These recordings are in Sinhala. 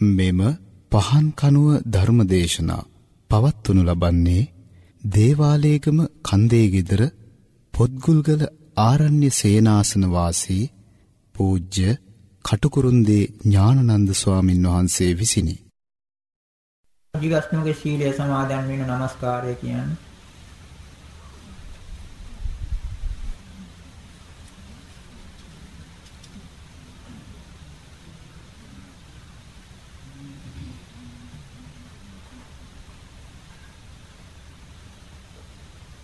මෙම පහන් කනුව ධර්මදේශනා පවත්වනු ලබන්නේ දේවාලේගම කන්දේ গিදර පොත්ගුල්ගල ආරණ්‍ය සේනාසන වාසී පූජ්‍ය කටුකුරුන්දී ඥානනන්ද ස්වාමින් වහන්සේ විසිනි. දිගස්නුගේ සීලය සමාදන් වෙන নমස්කාරය කියන්නේ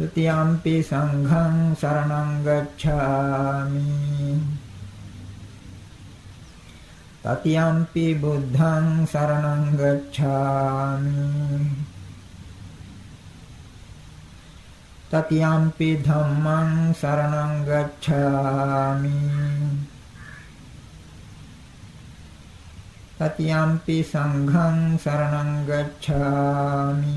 ဒ ුතියම්පි සංඝං සරණං ගච්ඡාමි තතියම්පි බුද්ධං සරණං ගච්ඡාමි තතියම්පි ධම්මං සරණං ගච්ඡාමි තතියම්පි සංඝං සරණං ගච්ඡාමි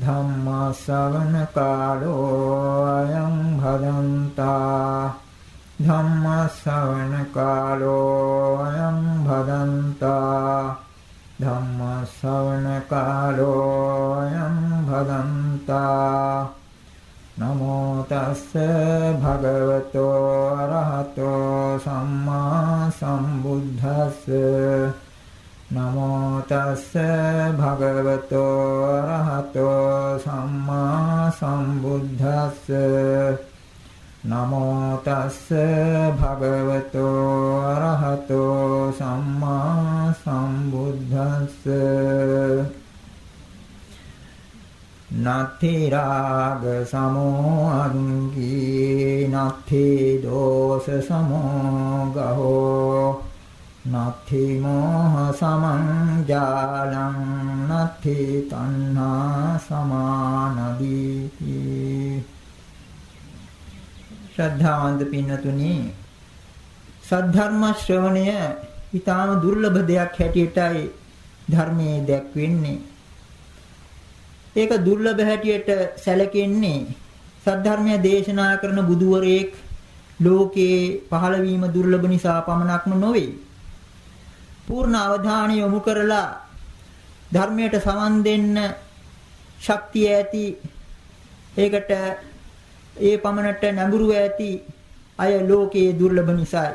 ධම්මා ශ්‍රවණ කාලෝ අයං භදන්තා. ධම්මා ශ්‍රවණ කාලෝ අයං භදන්තා. ධම්මා ශ්‍රවණ කාලෝ අයං භදන්තා. නමෝ තස්ස භගවතෝ අරහතෝ සම්මා සම්බුද්දස්ස. නමෝ තස්ස භගවතෝ අරහතෝ සම්මා සම්බුද්දස්ස. නමෝ තස්ස භගවතෝ අරහතෝ සම්මා සම්බුද්දස්ස. නත්ථි රාග සමෝ අංගී නත්ථි දෝස සමෝ ගහෝ නත්ථි මෝහ සමං ජාලං නත්ථි තණ්හා සමානදීති ශ්‍රද්ධාවන්ත පින්නතුනි සද්ධර්ම ශ්‍රවණය ඊටාම දුර්ලභ දෙයක් හැටියටයි ධර්මයේ දැක්වෙන්නේ. ඒක දුර්ලභ හැටියට සැලකෙන්නේ සද්ධර්මය දේශනා කරන බුදුවරයෙක් ලෝකේ පහළ වීම දුර්ලභ නිසා පමණක්ම නොවේ. පූර්ණ අවධානය යොමු කරලා ධර්මයට සවන් දෙන්න ශක්තිය ඇති ඒකට ඒ පමණට නැඹුරු ඇති අය ලෝකයේ දුර්ලභ නිසායි.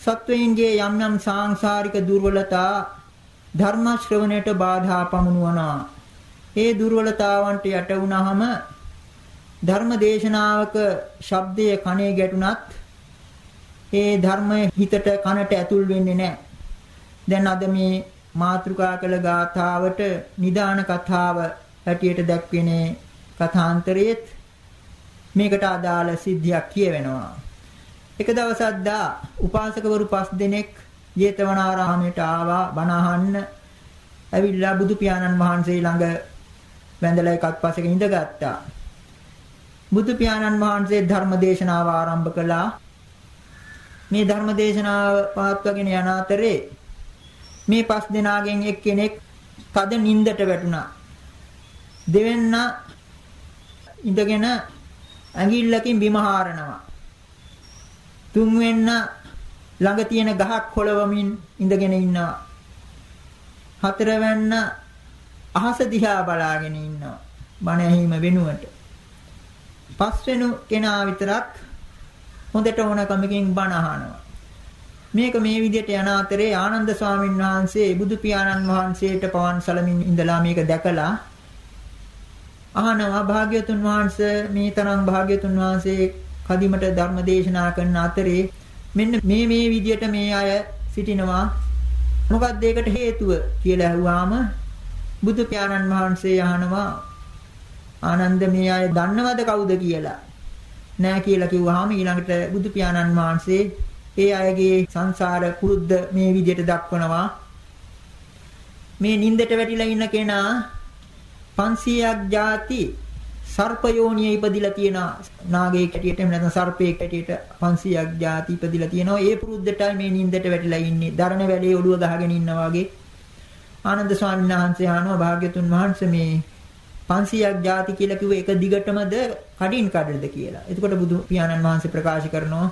සත්වයින්ගේ යම් යම් සාංශාරික දුර්වලතා ධර්ම ශ්‍රවණයට බාධා පමුණුවනවා. ඒ දුර්වලතාවන්ට යට වුණාම ධර්ම දේශනාවක ශබ්දයේ කනේ ගැටුණත් ඒ ධර්මය හිතට කනට ඇතුල් වෙන්නේ නැහැ. දැන් අද මේ මාතෘකා කළ ගාථාවට නිදාන කතාව හැටියට දැක්වෙනේ කථාන්තරයේත් මේකට අදාළ සිද්ධියක් කියවෙනවා. එක දවසක් දා උපාසකවරු පස් දෙනෙක් ජේතවනාරාමයට ආවා බණ අහන්න. ඇවිල්ලා බුදු පියාණන් වහන්සේ ළඟ වැඳලා එකත් පස්සක ඉඳගත්තා. බුදු පියාණන් වහන්සේ ධර්ම දේශනාව ආරම්භ කළා. මේ ධර්ම දේශනාව පවත්වාගෙන යන අතරේ මේ පස් දෙනාගෙන් එක්කෙනෙක් තද නින්දට වැටුණා. දෙවෙන්න ඉඳගෙන ඇඟිල්ලකින් බිම හාරනවා. තුන්වෙන්න ළඟ තියෙන ගහක් කොලවමින් ඉඳගෙන ඉන්නවා. හතරවැන්න අහස දිහා බලාගෙන ඉන්නවා. බණ ඇහිම වෙනුවට. පස්වෙනු කෙනා විතරක් හොඳට ඕනකමකින් බණ අහනවා. මේක මේ විදිහට යන අතරේ ආනන්ද ස්වාමීන් වහන්සේ බුදු පියාණන් වහන්සේට පවන් සලමින් ඉඳලා මේක දැකලා අහනවා. භාග්‍යතුන් වහන්සේ මේ තරම් භාග්‍යතුන් වහන්සේ කදිමට ධර්ම දේශනා කරන අතරේ මෙන්න මේ මේ විදියට මේ අය සිටිනවා. මොකක්ද ඒකට හේතුව කියලා අහුවාම බුදු පියාණන් වහන්සේ අහනවා ආනන්ද මේ අය දන්නවද කවුද? කියලා. නෑ කියලා කිව්වහම ඊළඟට බුදු පියාණන් වහන්සේ ඒ අයගේ සංසාර කුරුද්ද මේ විදියට දක්වනවා. මේ නින්දට වැටිලා ඉන්න කෙනා 500ක් ಜಾති සර්පයෝනිය ඉපදිලා තියෙන නාගයෙක් හැටියට එහෙම නැත්නම් සර්පයෙක් හැටියට 500ක් ಜಾති ඉපදිලා තියෙනවා. ඒ පුරුද්දටයි මේ නින්දට වැටිලා ඉන්නේ. දරණ වැඩේ ඔළුව ගහගෙන ඉන්නා වගේ. ආනන්ද ස්වාමීන් වහන්සේ අහනවා භාග්‍යතුන් වහන්සේ මේ 500ක් ಜಾති කියලා කිව්වේ එක දිගටමද කඩින් කඩද කියලා. එතකොට බුදු පියාණන් වහන්සේ ප්‍රකාශ කරනවා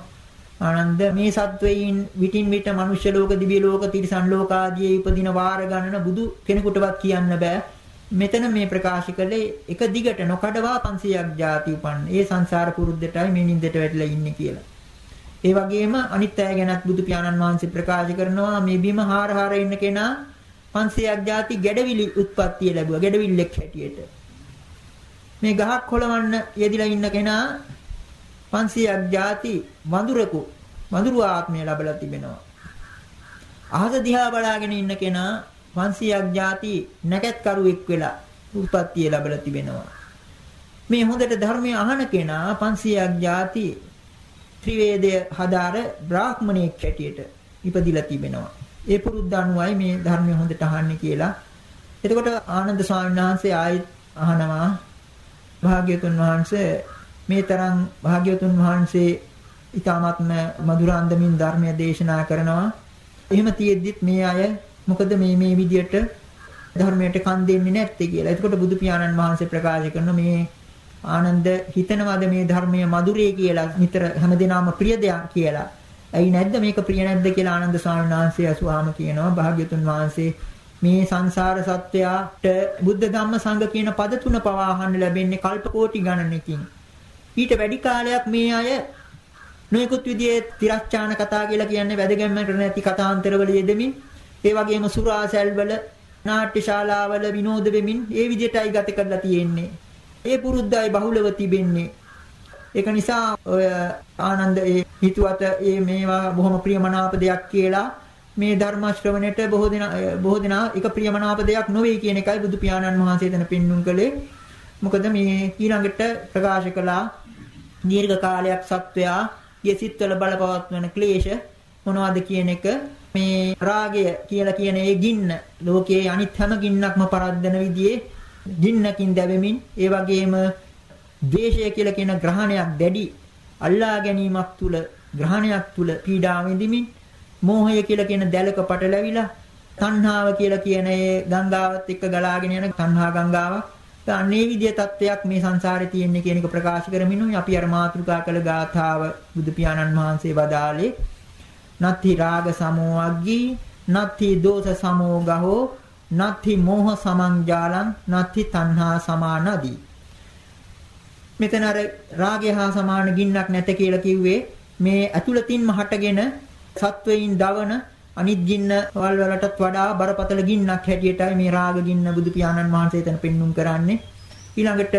ආනන්ද මේ සත්වයින් විටින් විට මනුෂ්‍ය ලෝක, දිව්‍ය ලෝක, තිරිසන් ලෝක ආදී ඉපදින වාර ගණන බුදු කෙනෙකුටවත් කියන්න බෑ. මෙතන මේ ප්‍රකාශ කළේ එක දිගට නොකඩවා 500ක් ಜಾති උපන්. ඒ සංසාර පුරුද්දටයි මේ නින්දට වැටිලා ඉන්නේ කියලා. ඒ වගේම අනිත් අය ගැනත් බුදු පියාණන් වහන්සේ ප්‍රකාශ කරනවා මේ බිම හාරහාර ඉන්න කෙනා 500ක් ಜಾති ගැඩවිලි උත්පත්තිය ලැබුවා. ගැඩවිල්ලෙක් හැටියට. මේ ගහක් කොලවන්න යෙදිලා ඉන්න කෙනා 500ක් ಜಾති වඳුරෙකු වඳුරු ආත්මය ලැබලා තිබෙනවා. අහස දිහා බලාගෙන ඉන්න කෙනා 500ක් ಜಾති නැකත්කරුවෙක් වෙලා උත්පත්තිය ලැබලා තිබෙනවා. මේ හොඳට ධර්මය අහන කෙනා 500ක් ಜಾති ත්‍රිවේදය හදාර බ්‍රාහ්මණයෙක් හැටියට ඉපදිලා තිබෙනවා. ඒ පුරුද්ද අනුවයි මේ ධර්මය හොඳට අහන්නේ කියලා. එතකොට ආනන්ද ස්වාමීන් වහන්සේ ආයෙත් අහනවා භාග්‍යතුන් වහන්සේ මේ තරම් භාග්‍යතුන් වහන්සේ ඊ타මත්ම මధుරාන්දමින් ධර්මය දේශනා කරනවා. එහෙම තියෙද්දිත් මේ අය මොකද මේ මේ විදියට ධර්මයට කන් දෙන්නේ නැත්තේ කියලා. එතකොට බුදු පියාණන් වහන්සේ ප්‍රකාශ කරන මේ ආනන්ද හිතනවාද මේ ධර්මය මధుරේ කියලා නිතර හැමදෙනාම ප්‍රිය දෙයක් කියලා. ඇයි නැද්ද මේක ප්‍රිය නැද්ද කියලා ආනන්ද ස්වාමීන් වහන්සේ අසුවාම කියනවා. භාග්‍යතුන් වහන්සේ මේ සංසාර සත්‍යයට බුද්ධ ධම්ම සංඝ කියන පද තුන පවා අහන්න ලැබෙන්නේ කල්ප කෝටි ගණනකින්. ඊට වැඩි කාලයක් මේ අය නොයෙකුත් විදිහේ තිරස්චාන කතා කියලා කියන්නේ වැදගැම්මකට නැති කතාන්තරවල යෙදෙමින් ඒ වගේම සුරාසැල්වල නාට්‍ය ශාලාවල විනෝද වෙමින් ඒ විදිහටයි ගත කරලා තියෙන්නේ. ඒ පුරුද්දයි බහුලව තිබෙන්නේ. ඒක නිසා ඔය ආනන්ද ඒ හිතුවත ඒ මේවා බොහොම ප්‍රියමනාප දෙයක් කියලා මේ ධර්ම ශ්‍රවණයට බොහෝ දෙනා බොහෝ දෙනා එක ප්‍රියමනාප දෙයක් නොවේ කියන එකයි බුදු පියාණන් වහන්සේ එතන පෙන්눔 කළේ. මොකද මේ ඊළඟට ප්‍රකාශ කළා දීර්ඝ කාලයක් සත්වයා යෙසිත්වල බලපවත්වන ක්ලේශ මොනවද කියන එක මේ රාගය කියලා කියන ඒ ගින්න ලෝකයේ අනිත් හැම ගින්නක්ම පරද්දන විදිහේ ගින්නකින් දැවෙමින් ඒ වගේම ද්වේෂය කියලා කියන ග්‍රහණයක් දැඩි අල්ලා ගැනීමක් තුල ග්‍රහණයක් තුල පීඩා විඳිමින් මෝහය කියලා කියන දැලක පටලැවිලා තණ්හාව කියලා කියන ඒ ගංගාවත් එක්ක ගලාගෙන යන තණ්හා ගංගාවක්. අන්නේ විදිය තත්වයක් මේ සංසාරේ තියෙන්නේ කියන එක ප්‍රකාශ කරමින් අපි අර මාතෘකා කළ ගාථාව බුදු පියාණන් වහන්සේ වදාළේ. නත්ති රාග සමෝ අග්ගී නත්ති දෝෂ සමෝ ගහෝ නත්ථි මෝහ සමං ජාලං නත්ථි තණ්හා සමානදී. මෙතන අර රාගය හා සමාන ගින්නක් නැත කියලා කිව්වේ මේ ඇතුළතින්ම හටගෙන සත්වයින් දවන අනිත් ගින්න වල වලටත් වඩා බරපතල ගින්නක් හැටියටයි මේ රාග ගින්න බුදු පියාණන් වහන්සේ එතන පෙන්눔 කරන්නේ ඊළඟට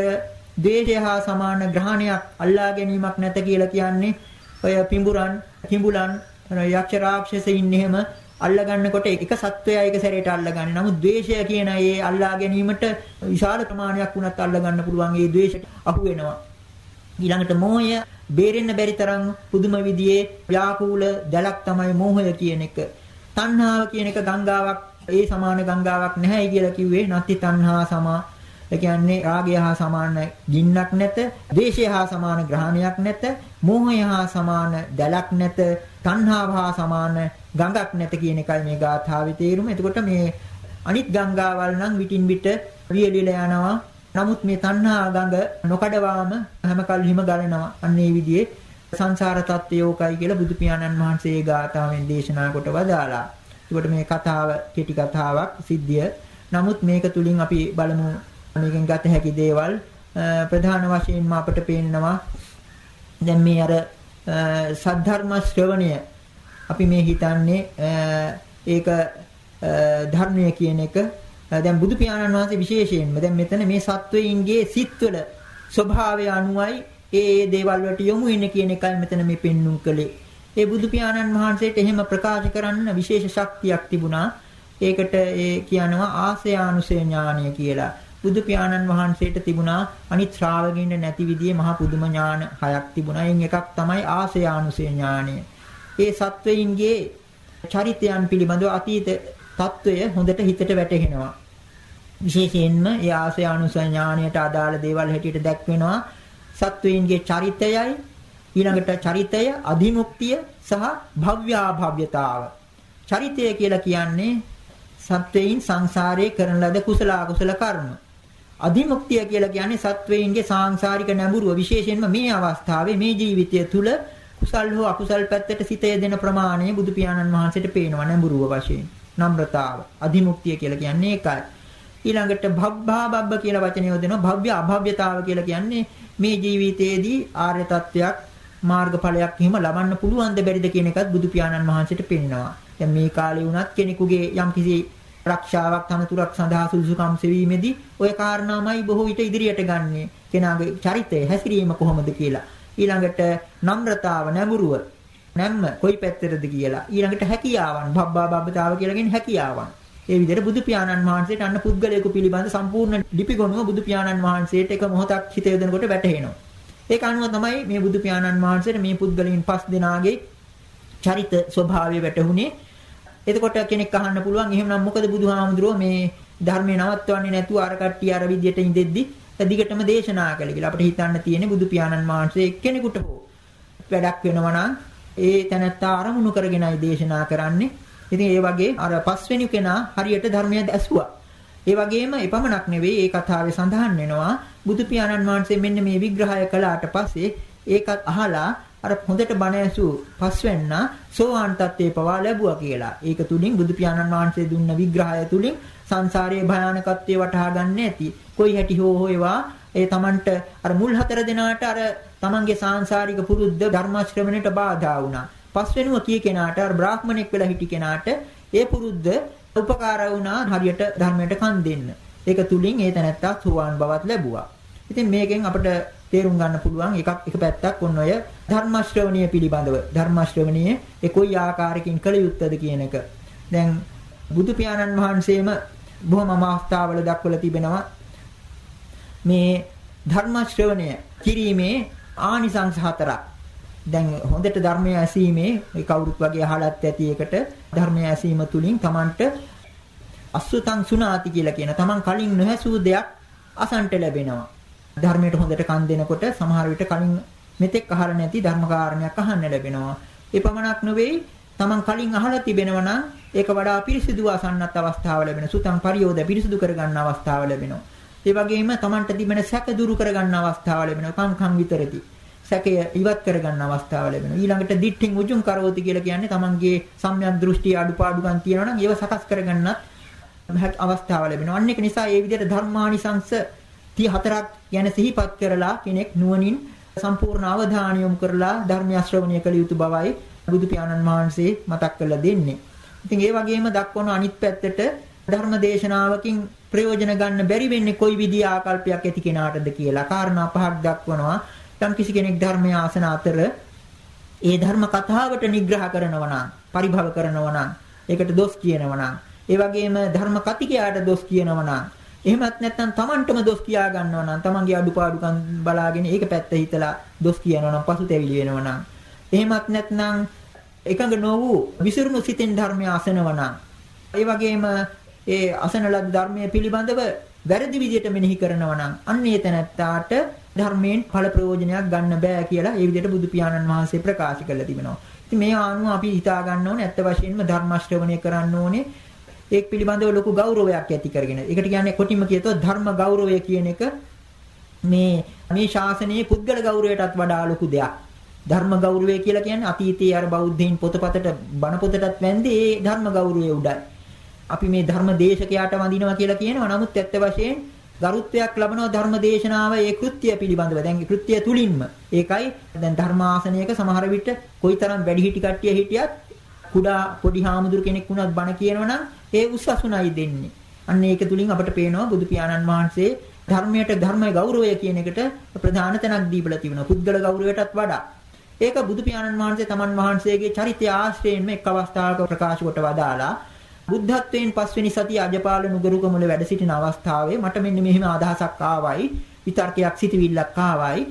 ද්වේෂය හා සමාන ග්‍රහණයක් අල්ලා ගැනීමක් නැත කියලා කියන්නේ ඔය පිඹුරන් කිඹුලන් යක්ෂ රාක්ෂසයින් එහෙම අල්ලගන්නකොට එක සත්වයා එක සැරේට අල්ලගන්නේ. නමුත් ද්වේෂය කියන ඒ අල්ලා ගැනීමට විශාල ප්‍රමාණයක් වුණත් අල්ලගන්න පුළුවන් ඒ ද්වේෂයට අහු වෙනවා. ඊළඟට මෝහය බේරෙන්න බැරි තරම් පුදුම විදිහේ ව්‍යාකූල දැලක් තමයි මෝහය කියන එක. තණ්හාව කියන එක ගංගාවක් ඒ සමාන ගංගාවක් නැහැයි කියලා කිව්වේ නැති තණ්හා සමා ඒ කියන්නේ රාගය හා සමාන ගින්නක් නැත, ද්වේෂය හා සමාන ග්‍රහණයක් නැත, මෝහය හා සමාන දැලක් නැත, තණ්හාව හා සමාන ගඟක් නැත කියන එකයි මේ ගාථාවේ තේරුම. එතකොට මේ අනිත් ගංගාවල් නම් විටින් විට වියලිලා යනවා. නමුත් මේ තණ්හා ගඟ නොකඩවාම හැම කල්හිම ගලනවා. අන්න ඒ විදිහේ සංසාර තත්ත්වයෝකයි කියලා බුදු පියාණන් වහන්සේ ගාථාවෙන් දේශනා කොට වදාලා. ඒකට මේ කතාව කෙටි කතාවක් සිද්ධිය. නමුත් මේක තුලින් අපි බලමු මේකෙන් ගත හැකි දේවල් ප්‍රධාන වශයෙන්ම අපට පේනවා දැන් මේ අර සද්ධර්ම ශ්‍රවණය අපි මේ හිතන්නේ ඒක ධර්මය කියන එක දැන් බුදු පියාණන් වහන්සේ විශේෂයෙන්ම දැන් මෙතන මේ සත්වයින්ගේ සිත්වල ස්වභාවය අනුවයි ඒ ඒ දේවල් වලට යොමු වෙන්නේ කියන එකයි මෙතන මේ පෙන්눔 කළේ. ඒ බුදු පියාණන් වහන්සේට එහෙම ප්‍රකාශ කරන්න විශේෂ ශක්තියක් තිබුණා. ඒකට ඒ කියනවා ආසයානුසය ඥානය කියලා. බුදු පියාණන් වහන්සේට තිබුණා අනිත් ශ්‍රාවකින්ට නැති විදිහේ මහා පුදුම ඥාන හයක් තිබුණා. එයින් එකක් තමයි ආසයානුසය ඥානය. ඒ සත්වයින්ගේ චරිතයන් පිළිබඳව අතීත తත්වය හොඳට හිතට වැටහෙනවා. විශේෂයෙන්ම ඒ ආසය අනුසය ඥාණයට අදාළ දේවල් හැටියට දැක්වෙනවා. සත්වයන්ගේ චරිතයයි ඊළඟට චරිතය අධිමුක්තිය සහ භව්‍යාභව්‍යතාව. චරිතය කියලා කියන්නේ සත්වයන් සංසාරයේ කරන ලද කුසල අකුසල කර්ම. අධිමුක්තිය කියලා කියන්නේ සත්වයන්ගේ සාංශාරික නැඹුරුව විශේෂයෙන්ම මේ අවස්ථාවේ මේ ජීවිතය තුළ කුසල් හෝ අකුසල් පැත්තට සිතය දෙන ප්‍රමාණය බුදු පියාණන් වහන්සේට පේනවා නැඹුරුව වශයෙන්. නම්රතාව අධිමුක්තිය කියලා කියන්නේ ඒකයි. ඊළඟට භබ්බා බබ්බ කියලා වචනය යොදනවා භව්‍ය අභව්‍යතාව කියලා කියන්නේ මේ ජීවිතයේදී ආර්ය තත්වයක් මාර්ගඵලයක් හිම ලබන්න පුළුවන්ද බැරිද කියන එකත් බුදු පියාණන් වහන්සේට පෙන්නනවා. දැන් මේ කාලේ වුණත් කෙනෙකුගේ යම්කිසි ආරක්ෂාවක් තනතුරක් සඳහා සුදුසුකම් සෙවීමේදී ওই කාරණාමයි බොහෝ විට ඉදිරියට ගන්නේ කෙනාගේ චරිතය හැසිරීම කොහොමද කියලා ඊළඟට නම්රතාව නැඹුරුව නැම්ම කොයි පැත්තටද කියලා. ඊළඟට හැකියාවන්. බබ්බා බබ්බතාව කියලා කියන්නේ හැකියාවන්. ඒ විදිහට බුදු පියාණන් වහන්සේට අන්න පුද්ගලයෙකු පිළිබඳ සම්පූර්ණ ලිපිගොනුව බුදු පියාණන් වහන්සේට එක මොහොතක් හිත යොදනකොට වැටහෙනවා. ඒක අනුව තමයි මේ බුදු පියාණන් වහන්සේට මේ පුද්ගලයන් පස් දෙනාගේ චරිත ස්වභාවය වැටහුනේ එතකොට කෙනෙක් අහන්න පුළුවන් එහෙමනම් මොකද බුදුහාමුදුරුවෝ මේ ධර්මය නවත්වන්නේ නැතුව අර කට්ටිය අර විදියට ඉඳෙද්දි? දිගටම දේශනා කළේ කියලා. අපිට හිතන්න තියෙන්නේ බුදු පියාණන් වහන්සේ එක්කෙනෙකුට හෝ වැඩක් වෙනවා නම් ඒ තැනත්තා අරමුණු කරගෙනයි දේශනා කරන්නේ. ඉතින් ඒ වගේ අර පස්වෙනි කෙනා හරියට ධර්මය ඇසුවා. ඒ වගේම එපමණක් නෙවෙයි ඒ කතාවේ සඳහන් වෙනවා බුදු පියාණන් වහන්සේ මෙන්න මේ විග්‍රහය කළාට පස්සේ ඒකත් අහලා අර හොඳට බණ ඇසූ පස්වෙන්න සෝවාන් තත්ත්වේ පවා ලැබුවා කියලා. ඒක තුලින් බුදු පියාණන් වහන්සේ දුන්න විග්‍රහය තුලින් සංසාරයේ භයානකත්වය වටහා ගන්න ඇති. කොයි හැටි හෝ හොයවා ඒ Tamanට අර මුල් හතර දෙනාට අර Tamanගේ සාංශාරික පුරුද්ද ධර්ම ශ්‍රවණයට බාධා වුණා. පස්වෙනුව කී කෙනාට අර බ්‍රාහ්මණෙක් වෙලා හිටි කෙනාට ඒ පුරුද්ද උපකාර වුණා හරියට ධර්මයට කන් දෙන්න. ඒක තුලින් ඒ තැනත්තා සෝවාන් බවත් ලැබුවා. ඉතින් මේකෙන් අපිට තේරුම් ගන්න පුළුවන් එකක් එක පැත්තක් ඔන්න ඔය ධර්ම ශ්‍රවණිය පිළිබඳව ධර්ම ශ්‍රවණිය ඒ කොයි ආකාරයකින් කළ යුත්තද කියන එක. දැන් බුදු පියාණන් වහන්සේම බොහොම අවස්ථාවල දක්වලා තිබෙනවා මේ ධර්ම ශ්‍රවණය කිරීමේ ආනිසංස හතරක්. දැන් හොඳට ධර්මය ඇසීමේ ඒ කවුරුත් වගේ අහලත් ඇති එකට ධර්මය ඇසීම තුලින් Tamanට අසුතං සුනාති කියලා කියන Taman කලින් නොහැසූ දෙයක් අසන්ට ලැබෙනවා. ධර්මයට හොඳට කන් දෙනකොට සමහර විට කලින් මෙතෙක් අහලා නැති ධර්මකාරණයක් අහන්න ලැබෙනවා. ඒ පමණක් නෙවෙයි තමන් කලින් අහලා තිබෙනවා නම් ඒක වඩා පිරිසිදු අසන්නත් අවස්ථාව ලැබෙනවා. සුතං පරියෝද පිරිසිදු කරගන්න අවස්ථාව ලැබෙනවා. ඒ වගේම තමන්ට තිබෙන සැක දුරු කරගන්න අවස්ථාව ලැබෙනවා. කම් කම් විතරදී. සැකය ඉවත් කරගන්න අවස්ථාව ලැබෙනවා. ඊළඟට දිට්ඨින් උජුං කරවති කියලා කියන්නේ තමන්ගේ සම්‍යක් දෘෂ්ටි අඩුපාඩුකම් තියෙනවා නම් ඒව සකස් කරගන්නත් අවස්ථාව ලැබෙනවා. අන්න ඒක නිසා ඒ විදිහට ධර්මානිසංස 34ක් ගැන සිහිපත් කරලා කෙනෙක් නුවණින් සම්පූර්ණ අවධානය යොමු කරලා ධර්ම ශ්‍රවණය කළ යුතු බවයි බුදු පියාණන් වහන්සේ මතක් කරලා දෙන්නේ. ඉතින් ඒ වගේම දක්වන අනිත් පැත්තට ධර්ම දේශනාවකින් ප්‍රයෝජන ගන්න බැරි වෙන්නේ කොයි විදිහ ආකල්පයක් ඇති කෙනාටද කියලා කාරණා පහක් දක්වනවා. යම් කිසි කෙනෙක් ධර්මය ආසන අතර ඒ ධර්ම කතාවට නිග්‍රහ කරනවා නම්, පරිභව කරනවා නම්, ඒකට දොස් කියනවා නම්, ඒ වගේම ධර්ම කතිකයාට දොස් කියනවා නම්, එහෙමත් නැත්නම් Tamanටම දොස් කියා ගන්නවා නම්, Tamanගේ අඩුපාඩුකම් බලාගෙන ඒක පැත්ත හිතලා දොස් කියනවා නම් පසුතැවිලි වෙනවා නම්, එහෙමත් නැත්නම් එකඟ නොවූ විසිරුණු සිතෙන් ධර්මය අසනවා නම්, ඒ වගේම ඒ අසන ලද ධර්මයේ පිළිබඳව වැරදි විදිහට මෙනෙහි කරනවා නම් අන්න ඒ තැනත්තාට ධර්මයෙන් ඵල ප්‍රයෝජනයක් ගන්න බෑ කියලා ඒ විදිහට බුදු පියාණන් වහන්සේ ප්‍රකාශ කරලා තිබෙනවා. ඉතින් මේ ආනුව අපි හිතා ගන්න ඕනේ ඇත්ත වශයෙන්ම ධර්ම ශ්‍රවණය කරන්න ඕනේ. ඒක පිළිබඳව ලොකු ගෞරවයක් ඇති කරගෙන. ඒකට කියන්නේ කොටිම කියතොත් ධර්ම ගෞරවය කියන එක මේ මේ ශාසනයේ පුද්ගල ගෞරවයටත් වඩා ලොකු දෙයක්. ධර්ම ගෞරවය කියලා කියන්නේ අතීතයේ අර බෞද්ධයින් පොතපතට බණ පොතටත් වැන්දේ ඒ ධර්ම ගෞරවය උඩයි. අපි මේ ධර්ම දේශකයාට වඳිනවා කියලා කියනවා. නමුත් ඇත්ත වශයෙන් ගරුත්වයක් ලබනවා ධර්ම දේශනාව ඒ කෘත්‍ය පිළිබඳව. දැන් කෘත්‍ය තුලින්ම. ඒකයි දැන් ධර්මාසනයක සමහර විට කොයිතරම් වැඩිහිටි කට්ටිය හිටියත් කුඩා පොඩි හාමුදුරු කෙනෙක් වුණත් බණ කියනවනම් ඒ උස්සසුණයි දෙන්නේ. අන්න ඒක තුලින් අපට පේනවා බුදු පියාණන් වහන්සේ ධර්මයට ධර්මයේ ගෞරවය කියන එකට ප්‍රධාන තැනක් දීලා තිබෙනවා. පුද්ගල ගෞරවයටත් වඩා. ඒක බුදු පියාණන් වහන්සේ තමන් වහන්සේගේ චරිතය ආශ්‍රයෙන් එක් අවස්ථාවක ප්‍රකාශ කොට වදාලා බුද්ධත්වයෙන් පස්වෙනි සතිය අජපාල නුගරුකමුල වැඩ සිටින අවස්ථාවේ මට මෙන්න මෙහෙම අදහසක් ආවයි විතර්කයක් සිටිවිල්ලක් ආවයි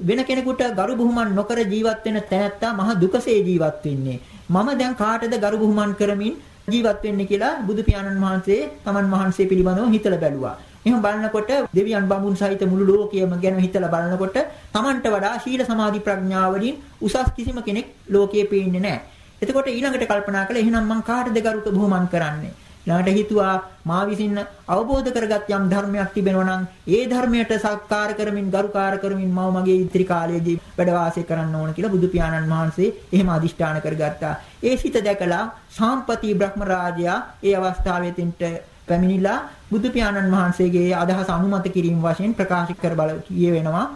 වෙන කෙනෙකුට ගරු බුහුමන් නොකර ජීවත් වෙන තැනැත්තා මහ දුකසේ ජීවත් වෙන්නේ මම දැන් කාටද ගරු බුහුමන් කරමින් ජීවත් වෙන්නේ කියලා බුදු පියාණන් වහන්සේ තමන් වහන්සේ පිළිබඳව හිතලා බැලුවා. එහෙම බලනකොට දෙවියන් බඹුන් සහිත මුළු ලෝකයම ගැන හිතලා බලනකොට තමන්ට වඩා ශීල සමාධි ප්‍රඥා වලින් උසස් කිසිම කෙනෙක් ලෝකයේ පේන්නේ නැහැ. එතකොට ඊළඟට කල්පනා කළා එහෙනම් මං කාටද ගරුක බුහුමන් කරන්නේ? ඊළඟට හිතුවා මා විසින් අවබෝධ කරගත් යම් ධර්මයක් තිබෙනවා නම් ඒ ධර්මයට සත්කාර කරමින් ගරුකාර කරමින් මම මගේ ඉතිරි කාලයේදී වැඩ වාසය කරන්න ඕන කියලා බුදු පියාණන් වහන්සේ එහෙම අදිෂ්ඨාන කරගත්තා. ඒ සිත දැකලා සාම්පති බ්‍රහ්ම රාජයා ඒ අවස්ථාවේ තින්ට පැමිණිලා බුදු පියාණන් වහන්සේගේ අදහස අනුමත කිරීම වශයෙන් ප්‍රකාශ කර බල කියවෙනවා.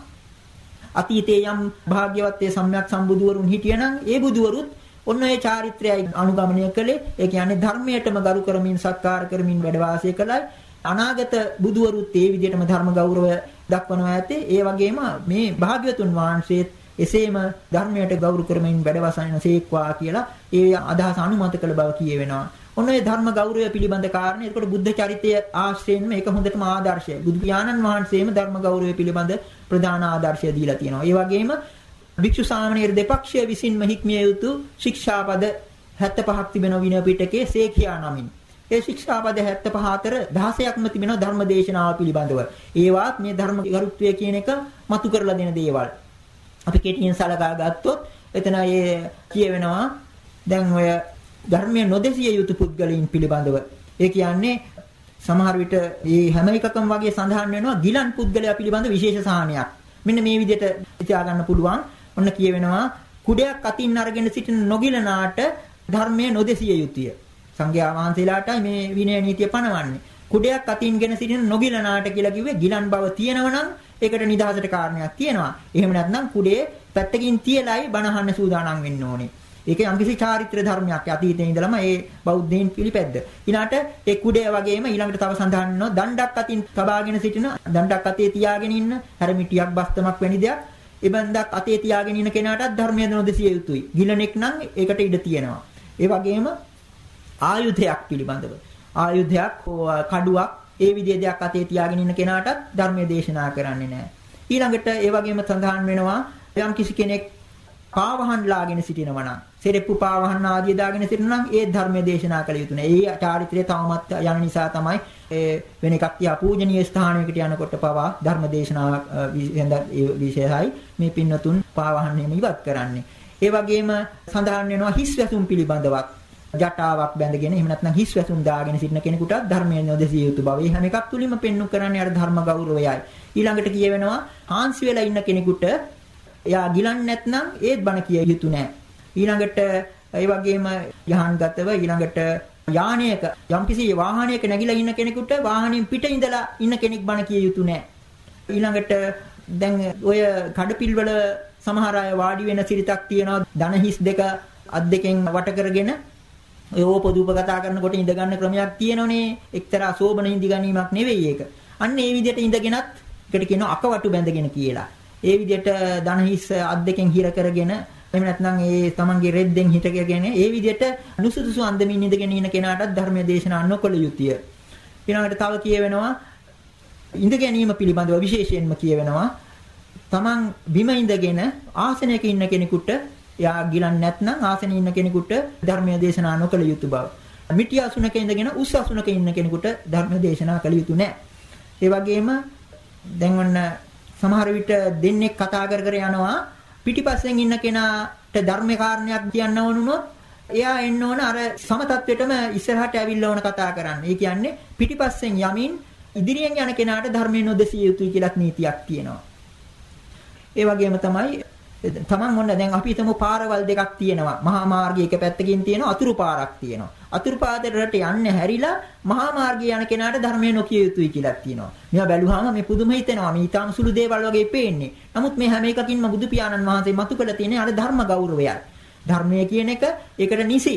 අතීතයේ යම් භාග්‍යවත් ඒ සම්්‍යක් සම්බුදුවරුන් හිටියනම් ඒ බුදුවරුත් ඔන්න ඔය චාරිත්‍රයයි අනුගමනය කළේ. ඒ කියන්නේ ධර්මයටම ගරු කරමින් සත්කාර කරමින් වැඩ වාසය කළයි. අනාගත බුදුවරුත් ඒ විදිහටම ධර්ම ගෞරවය දක්වනවා ඇත්තේ. ඒ වගේම මේ භාග්‍යවතුන් වහන්සේත් එසේම ධර්මයට ගෞරව කරමින් වැඩ වසන සේක්වා කියලා ඒ අදහස අනුමත කළ බව කියවෙනවා. ඔන්න ඔය ධර්ම ගෞරවය පිළිබඳ කාරණේ. එතකොට බුද්ධ චරිතය ආශ්‍රයෙන්ම ඒක හොඳටම ආදර්ශය. බුදු පියාණන් වහන්සේම ධර්ම ගෞරවය පිළිබඳ ප්‍රධාන ආදර්ශය දීලා තියෙනවා. ඒ වගේම භික්ෂු සාමණේර දෙපක්ෂය විසින්ම හික්මිය යුතු ශික්ෂාපද 75ක් තිබෙන විනය පිටකයේ සේඛියා නමින්. ඒ ශික්ෂාපද 75 අතර 16ක්ම තිබෙනවා ධර්ම දේශනාව පිළිබඳව. ඒවාත් මේ ධර්ම ගරුත්වය කියන එක මතු කරලා දෙන දේවල්. අපි කෙටියෙන් සලකා ගත්තොත් එතන ඒ කියවෙනවා දැන් ඔය ධර්මයේ නොදෙසිය යුතු පුද්ගලයන් පිළිබඳව. ඒ කියන්නේ සමහර විට මේ හැම එකකම වගේ සඳහන් වෙනවා ගිලන් පුද්ගලයා පිළිබඳ විශේෂ සාහනයක්. මෙන්න මේ විදිහට තියා ගන්න පුළුවන්. ඔන්න කියවෙනවා කුඩයක් අතින් අරගෙන සිටින නොගිලනාට ධර්මයේ නොදෙසිය යුතුය. සංඝයා වහන්සේලාටයි මේ විනය නීතිය පනවන්නේ. කුඩයක් අතින්ගෙන සිටින නොගිලනාට කියලා කිව්වේ ගිලන් බව තියෙනවනම් ඒකට නිදහසට කාරණයක් තියෙනවා. එහෙම නැත්නම් කුඩේ පැත්තකින් තියලයි බණහන්න සූදානම් වෙන්න ඕනේ. ඒක යම්කිසි චාරිත්‍ර ධර්මයක් අතීතයේ ඉඳලම ඒ බෞද්ධයන් පිළිපැද්ද. ඊළාට ඒ කුඩේ වගේම ඊළඟට තව සඳහන් වෙනවා දණ්ඩක් අතින් තබාගෙන සිටින දණ්ඩක් අතේ තියාගෙන ඉන්න හැරමිටියක් බස්තමක් වැනි දෙයක් ඉබන්දක් අතේ තියාගෙන ඉන්න කෙනාටත් ධර්මය නොදෙසිය යුතුයි. ගිලනෙක් නම් ඒකට ඉඩ තියෙනවා. ඒ වගේම ආයුධයක් පිළිබඳව ආයුධයක් කඩුවක් ඒ විදිහේ දෙයක් අතේ තියාගෙන ඉන්න කෙනාටත් ධර්මයේ දේශනා කරන්නේ නැහැ. ඊළඟට ඒ වගේම සඳහන් වෙනවා යම් කිසි කෙනෙක් පාවහන් ලාගෙන සිටිනවා නම් සෙරෙප්පු පාවහන් ආදිය දාගෙන සිටිනවා නම් ඒ ධර්මයේ දේශනා කළ යුතු නෑ. ඒ චාරිත්‍රය තවමත් යන නිසා තමයි වෙන එකක් තියා පූජනීය ස්ථානයකට යනකොට පවා ධර්ම දේශනාවක් විශේෂයි මේ පින්නතුන් පාවහන් එහෙම ඉවත් කරන්නේ. ඒ වගේම සඳහන් වෙනවා හිස් වැසුම් පිළිබඳවත් ජටාවක් බැඳගෙන එහෙම නැත්නම් හිස් වැසුම් දාගෙන සිටින කෙනෙකුට ධර්මයේ නොදෙසිය යුතු බව. ඒ හැම එකක් තුලින්ම පෙන්වු කරන්නේ අර ධර්ම ගෞරවයයි. ඊළඟට කියවෙනවා හාන්සි වෙලා ඉන්න කෙනෙකුට එයා ගිලන්නේ නැත්නම් ඒත් බණ කිය යුතු නෑ. ඊළඟට ඒ වගේම යහන්ගතව ඊළඟට යානයක යම්කිසි වාහනයක නැගිලා ඉන්න කෙනෙකුට වාහනයෙන් පිට ඉඳලා ඉන්න කෙනෙක් බණ කිය යුතු නැහැ. ඊළඟට දැන් ඔය කඩපිල් වල සමහර අය වාඩි වෙන සිරිතක් තියනවා ධන හිස් දෙක අත් දෙකෙන් වට කරගෙන ඔය ඕපදූප කතා කරනකොට ඉඳ ගන්න ක්‍රමයක් තියෙනෝනේ එක්තරා සෝබන ඉඳි ගැනීමක් නෙවෙයි ඒක. අන්න ඒ විදිහට ඉඳගෙනත් එකට කියනවා අකවටු බැඳගෙන කියලා. ඒ විදිහට ධන හිස් අත් දෙකෙන් හිර කරගෙන එහෙම නැත්නම් ඒ තමන්ගේ රෙද්දෙන් හිටගෙන ඒ විදිහට නුසුදුසු අන්දමින් ඉඳගෙන ඉන්න කෙනාටත් ධර්මයේ දේශනා නොකළ යුතුය. ඊළඟට තව කියවෙනවා ඉඳ ගැනීම පිළිබඳව විශේෂයෙන්ම කියවෙනවා තමන් බිම ඉඳගෙන ආසනයක ඉන්න කෙනෙකුට යා ගිලන් නැත්නම් ආසනයේ ඉන්න කෙනෙකුට ධර්මයේ දේශනා නොකළ යුතු බව. මිටි අසුනක ඉඳගෙන උස් අසුනක ඉන්න කෙනෙකුට ධර්ම දේශනා කළ යුතු නැහැ. ඒ වගේම දැන් ඔන්න සමහර විට දෙන්නේ කතා කර කර යනවා පිටිපස්සෙන් ඉන්න කෙනාට ධර්ම කාරණයක් කියන්න වුණොත් එයා එන්න ඕන අර සම තත්වෙටම ඉස්සරහට ඇවිල්ලා ඕන කතා කරන්න. ඒ කියන්නේ පිටිපස්සෙන් යමින් ඉදිරියෙන් යන කෙනාට ධර්මයේ නොදෙසිය යුතුයි කියලාත් නීතියක් තියෙනවා. ඒ වගේම තමයි තමන් ඔන්න දැන් අපි හිතමු පාරවල් දෙකක් තියෙනවා. මහා මාර්ගයේ එක පැත්තකින් තියෙනවා අතුරු පාරක් තියෙනවා. අතුරු පාදයට යන්න හැරිලා මහා මාර්ගයේ යන කෙනාට ධර්මය නොකිය යුතුයි කියලා තියෙනවා. මේවා බැලුවාම මේ පුදුම හිතෙනවා. මේ ඊටාම සුළු දේවල් වගේ පේන්නේ. නමුත් මේ හැම එකකින්ම බුදු පියාණන් වහන්සේ මතු කළ තියෙන අර ධර්ම ගෞරවයයි. ධර්මය කියන එක ඒකට නිසි.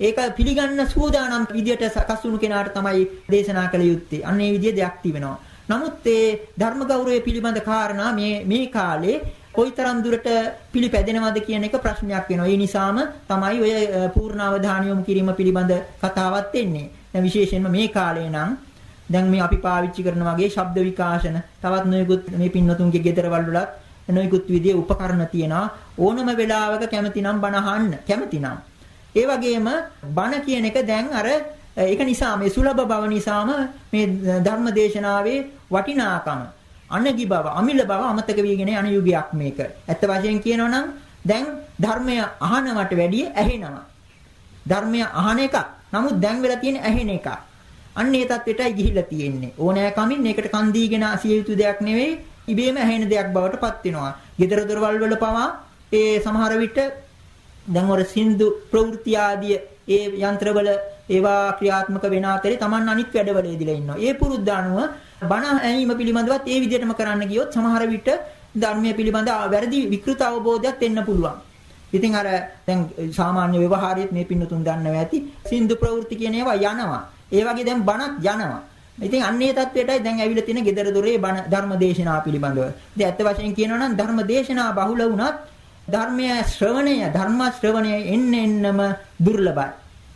ඒක පිළිගන්න සූදානම් විදියට සකස් වුණු කෙනාට තමයි දේශනා කළ යුත්තේ. අන්න ඒ විදිය දෙයක් තිබෙනවා. නමුත් ඒ ධර්ම ගෞරවය පිළිබඳ කාරණා මේ මේ කාලේ කොයිතරම් දුරට පිළිපැදෙනවද කියන එක ප්‍රශ්නයක් වෙනවා. ඒ නිසාම තමයි ඔය පූර්ණ අවධානය යොමු කිරීම පිළිබඳ කතාවක් එන්නේ. දැන් විශේෂයෙන්ම මේ කාලේ නම් දැන් මේ අපි පාවිච්චි කරන වගේ ශබ්ද විකාශන තවත් නොයෙකුත් මේ පින්නතුන්ගේ ගෙදරවල වලත් නොයෙකුත් විදිහේ උපකරණ තියෙනවා. ඕනම වෙලාවක කැමතිනම් බණ අහන්න කැමතිනම්. ඒ වගේම බණ කියන එක දැන් අර ඒක නිසා මේ සුලභ බව නිසාම මේ ධර්ම දේශනාවේ වටිනාකම අනගි බව, අමිල බව අමතක වීගෙන යන යුගයක් මේක. ඇත්ත වශයෙන් කියනවා නම් දැන් ධර්මය අහනවට වැඩිය ඇහෙනවා. ධර්මය අහන එකක්. නමුත් දැන් වෙලා තියෙන ඇහෙන එකක්. අන්න ඒ தත්වෙටයි ගිහිල්ලා තියෙන්නේ. ඕනෑ කමින් මේකට කන් දීගෙන අසිය යුතු දෙයක් නෙවෙයි, ඉබේම ඇහෙන දෙයක් බවට පත් වෙනවා. gedara dorwal වල පවා ඒ සමහර විට දැන් ඔර සින්දු ප්‍රවෘත්ති ආදී ඒ යන්ත්‍රවල ඒවා ක්‍රියාත්මක වෙන අතරේ Taman අනිත් වැඩවල ඉදලා ඉන්නවා. ඒ පුරුද්ද අනුව බණ ඇනීම පිළිබඳවත් ඒ විදිහටම කරන්න ගියොත් සමහර විට ධර්මයේ පිළිබඳ වැරදි විකෘත අවබෝධයක් එන්න පුළුවන්. ඉතින් අර දැන් සාමාන්‍ය ව්‍යවහාරයේත් මේ පින්නතුන් දන්නව ඇති සින්දු ප්‍රවෘත්ති කියන ඒවා යනවා. ඒ වගේ දැන් බණක් යනවා. ඉතින් අන්නේ தത്വයටයි දැන් ඇවිල්ලා තියෙන gedara dore බණ ධර්මදේශනා පිළිබඳව. ඉතින් ඇත්ත වශයෙන් කියනවා නම් ධර්මදේශනා බහුල වුණත් ධර්මයේ ශ්‍රවණය ධර්ම ශ්‍රවණය එන්න එන්නම දුර්ලභයි.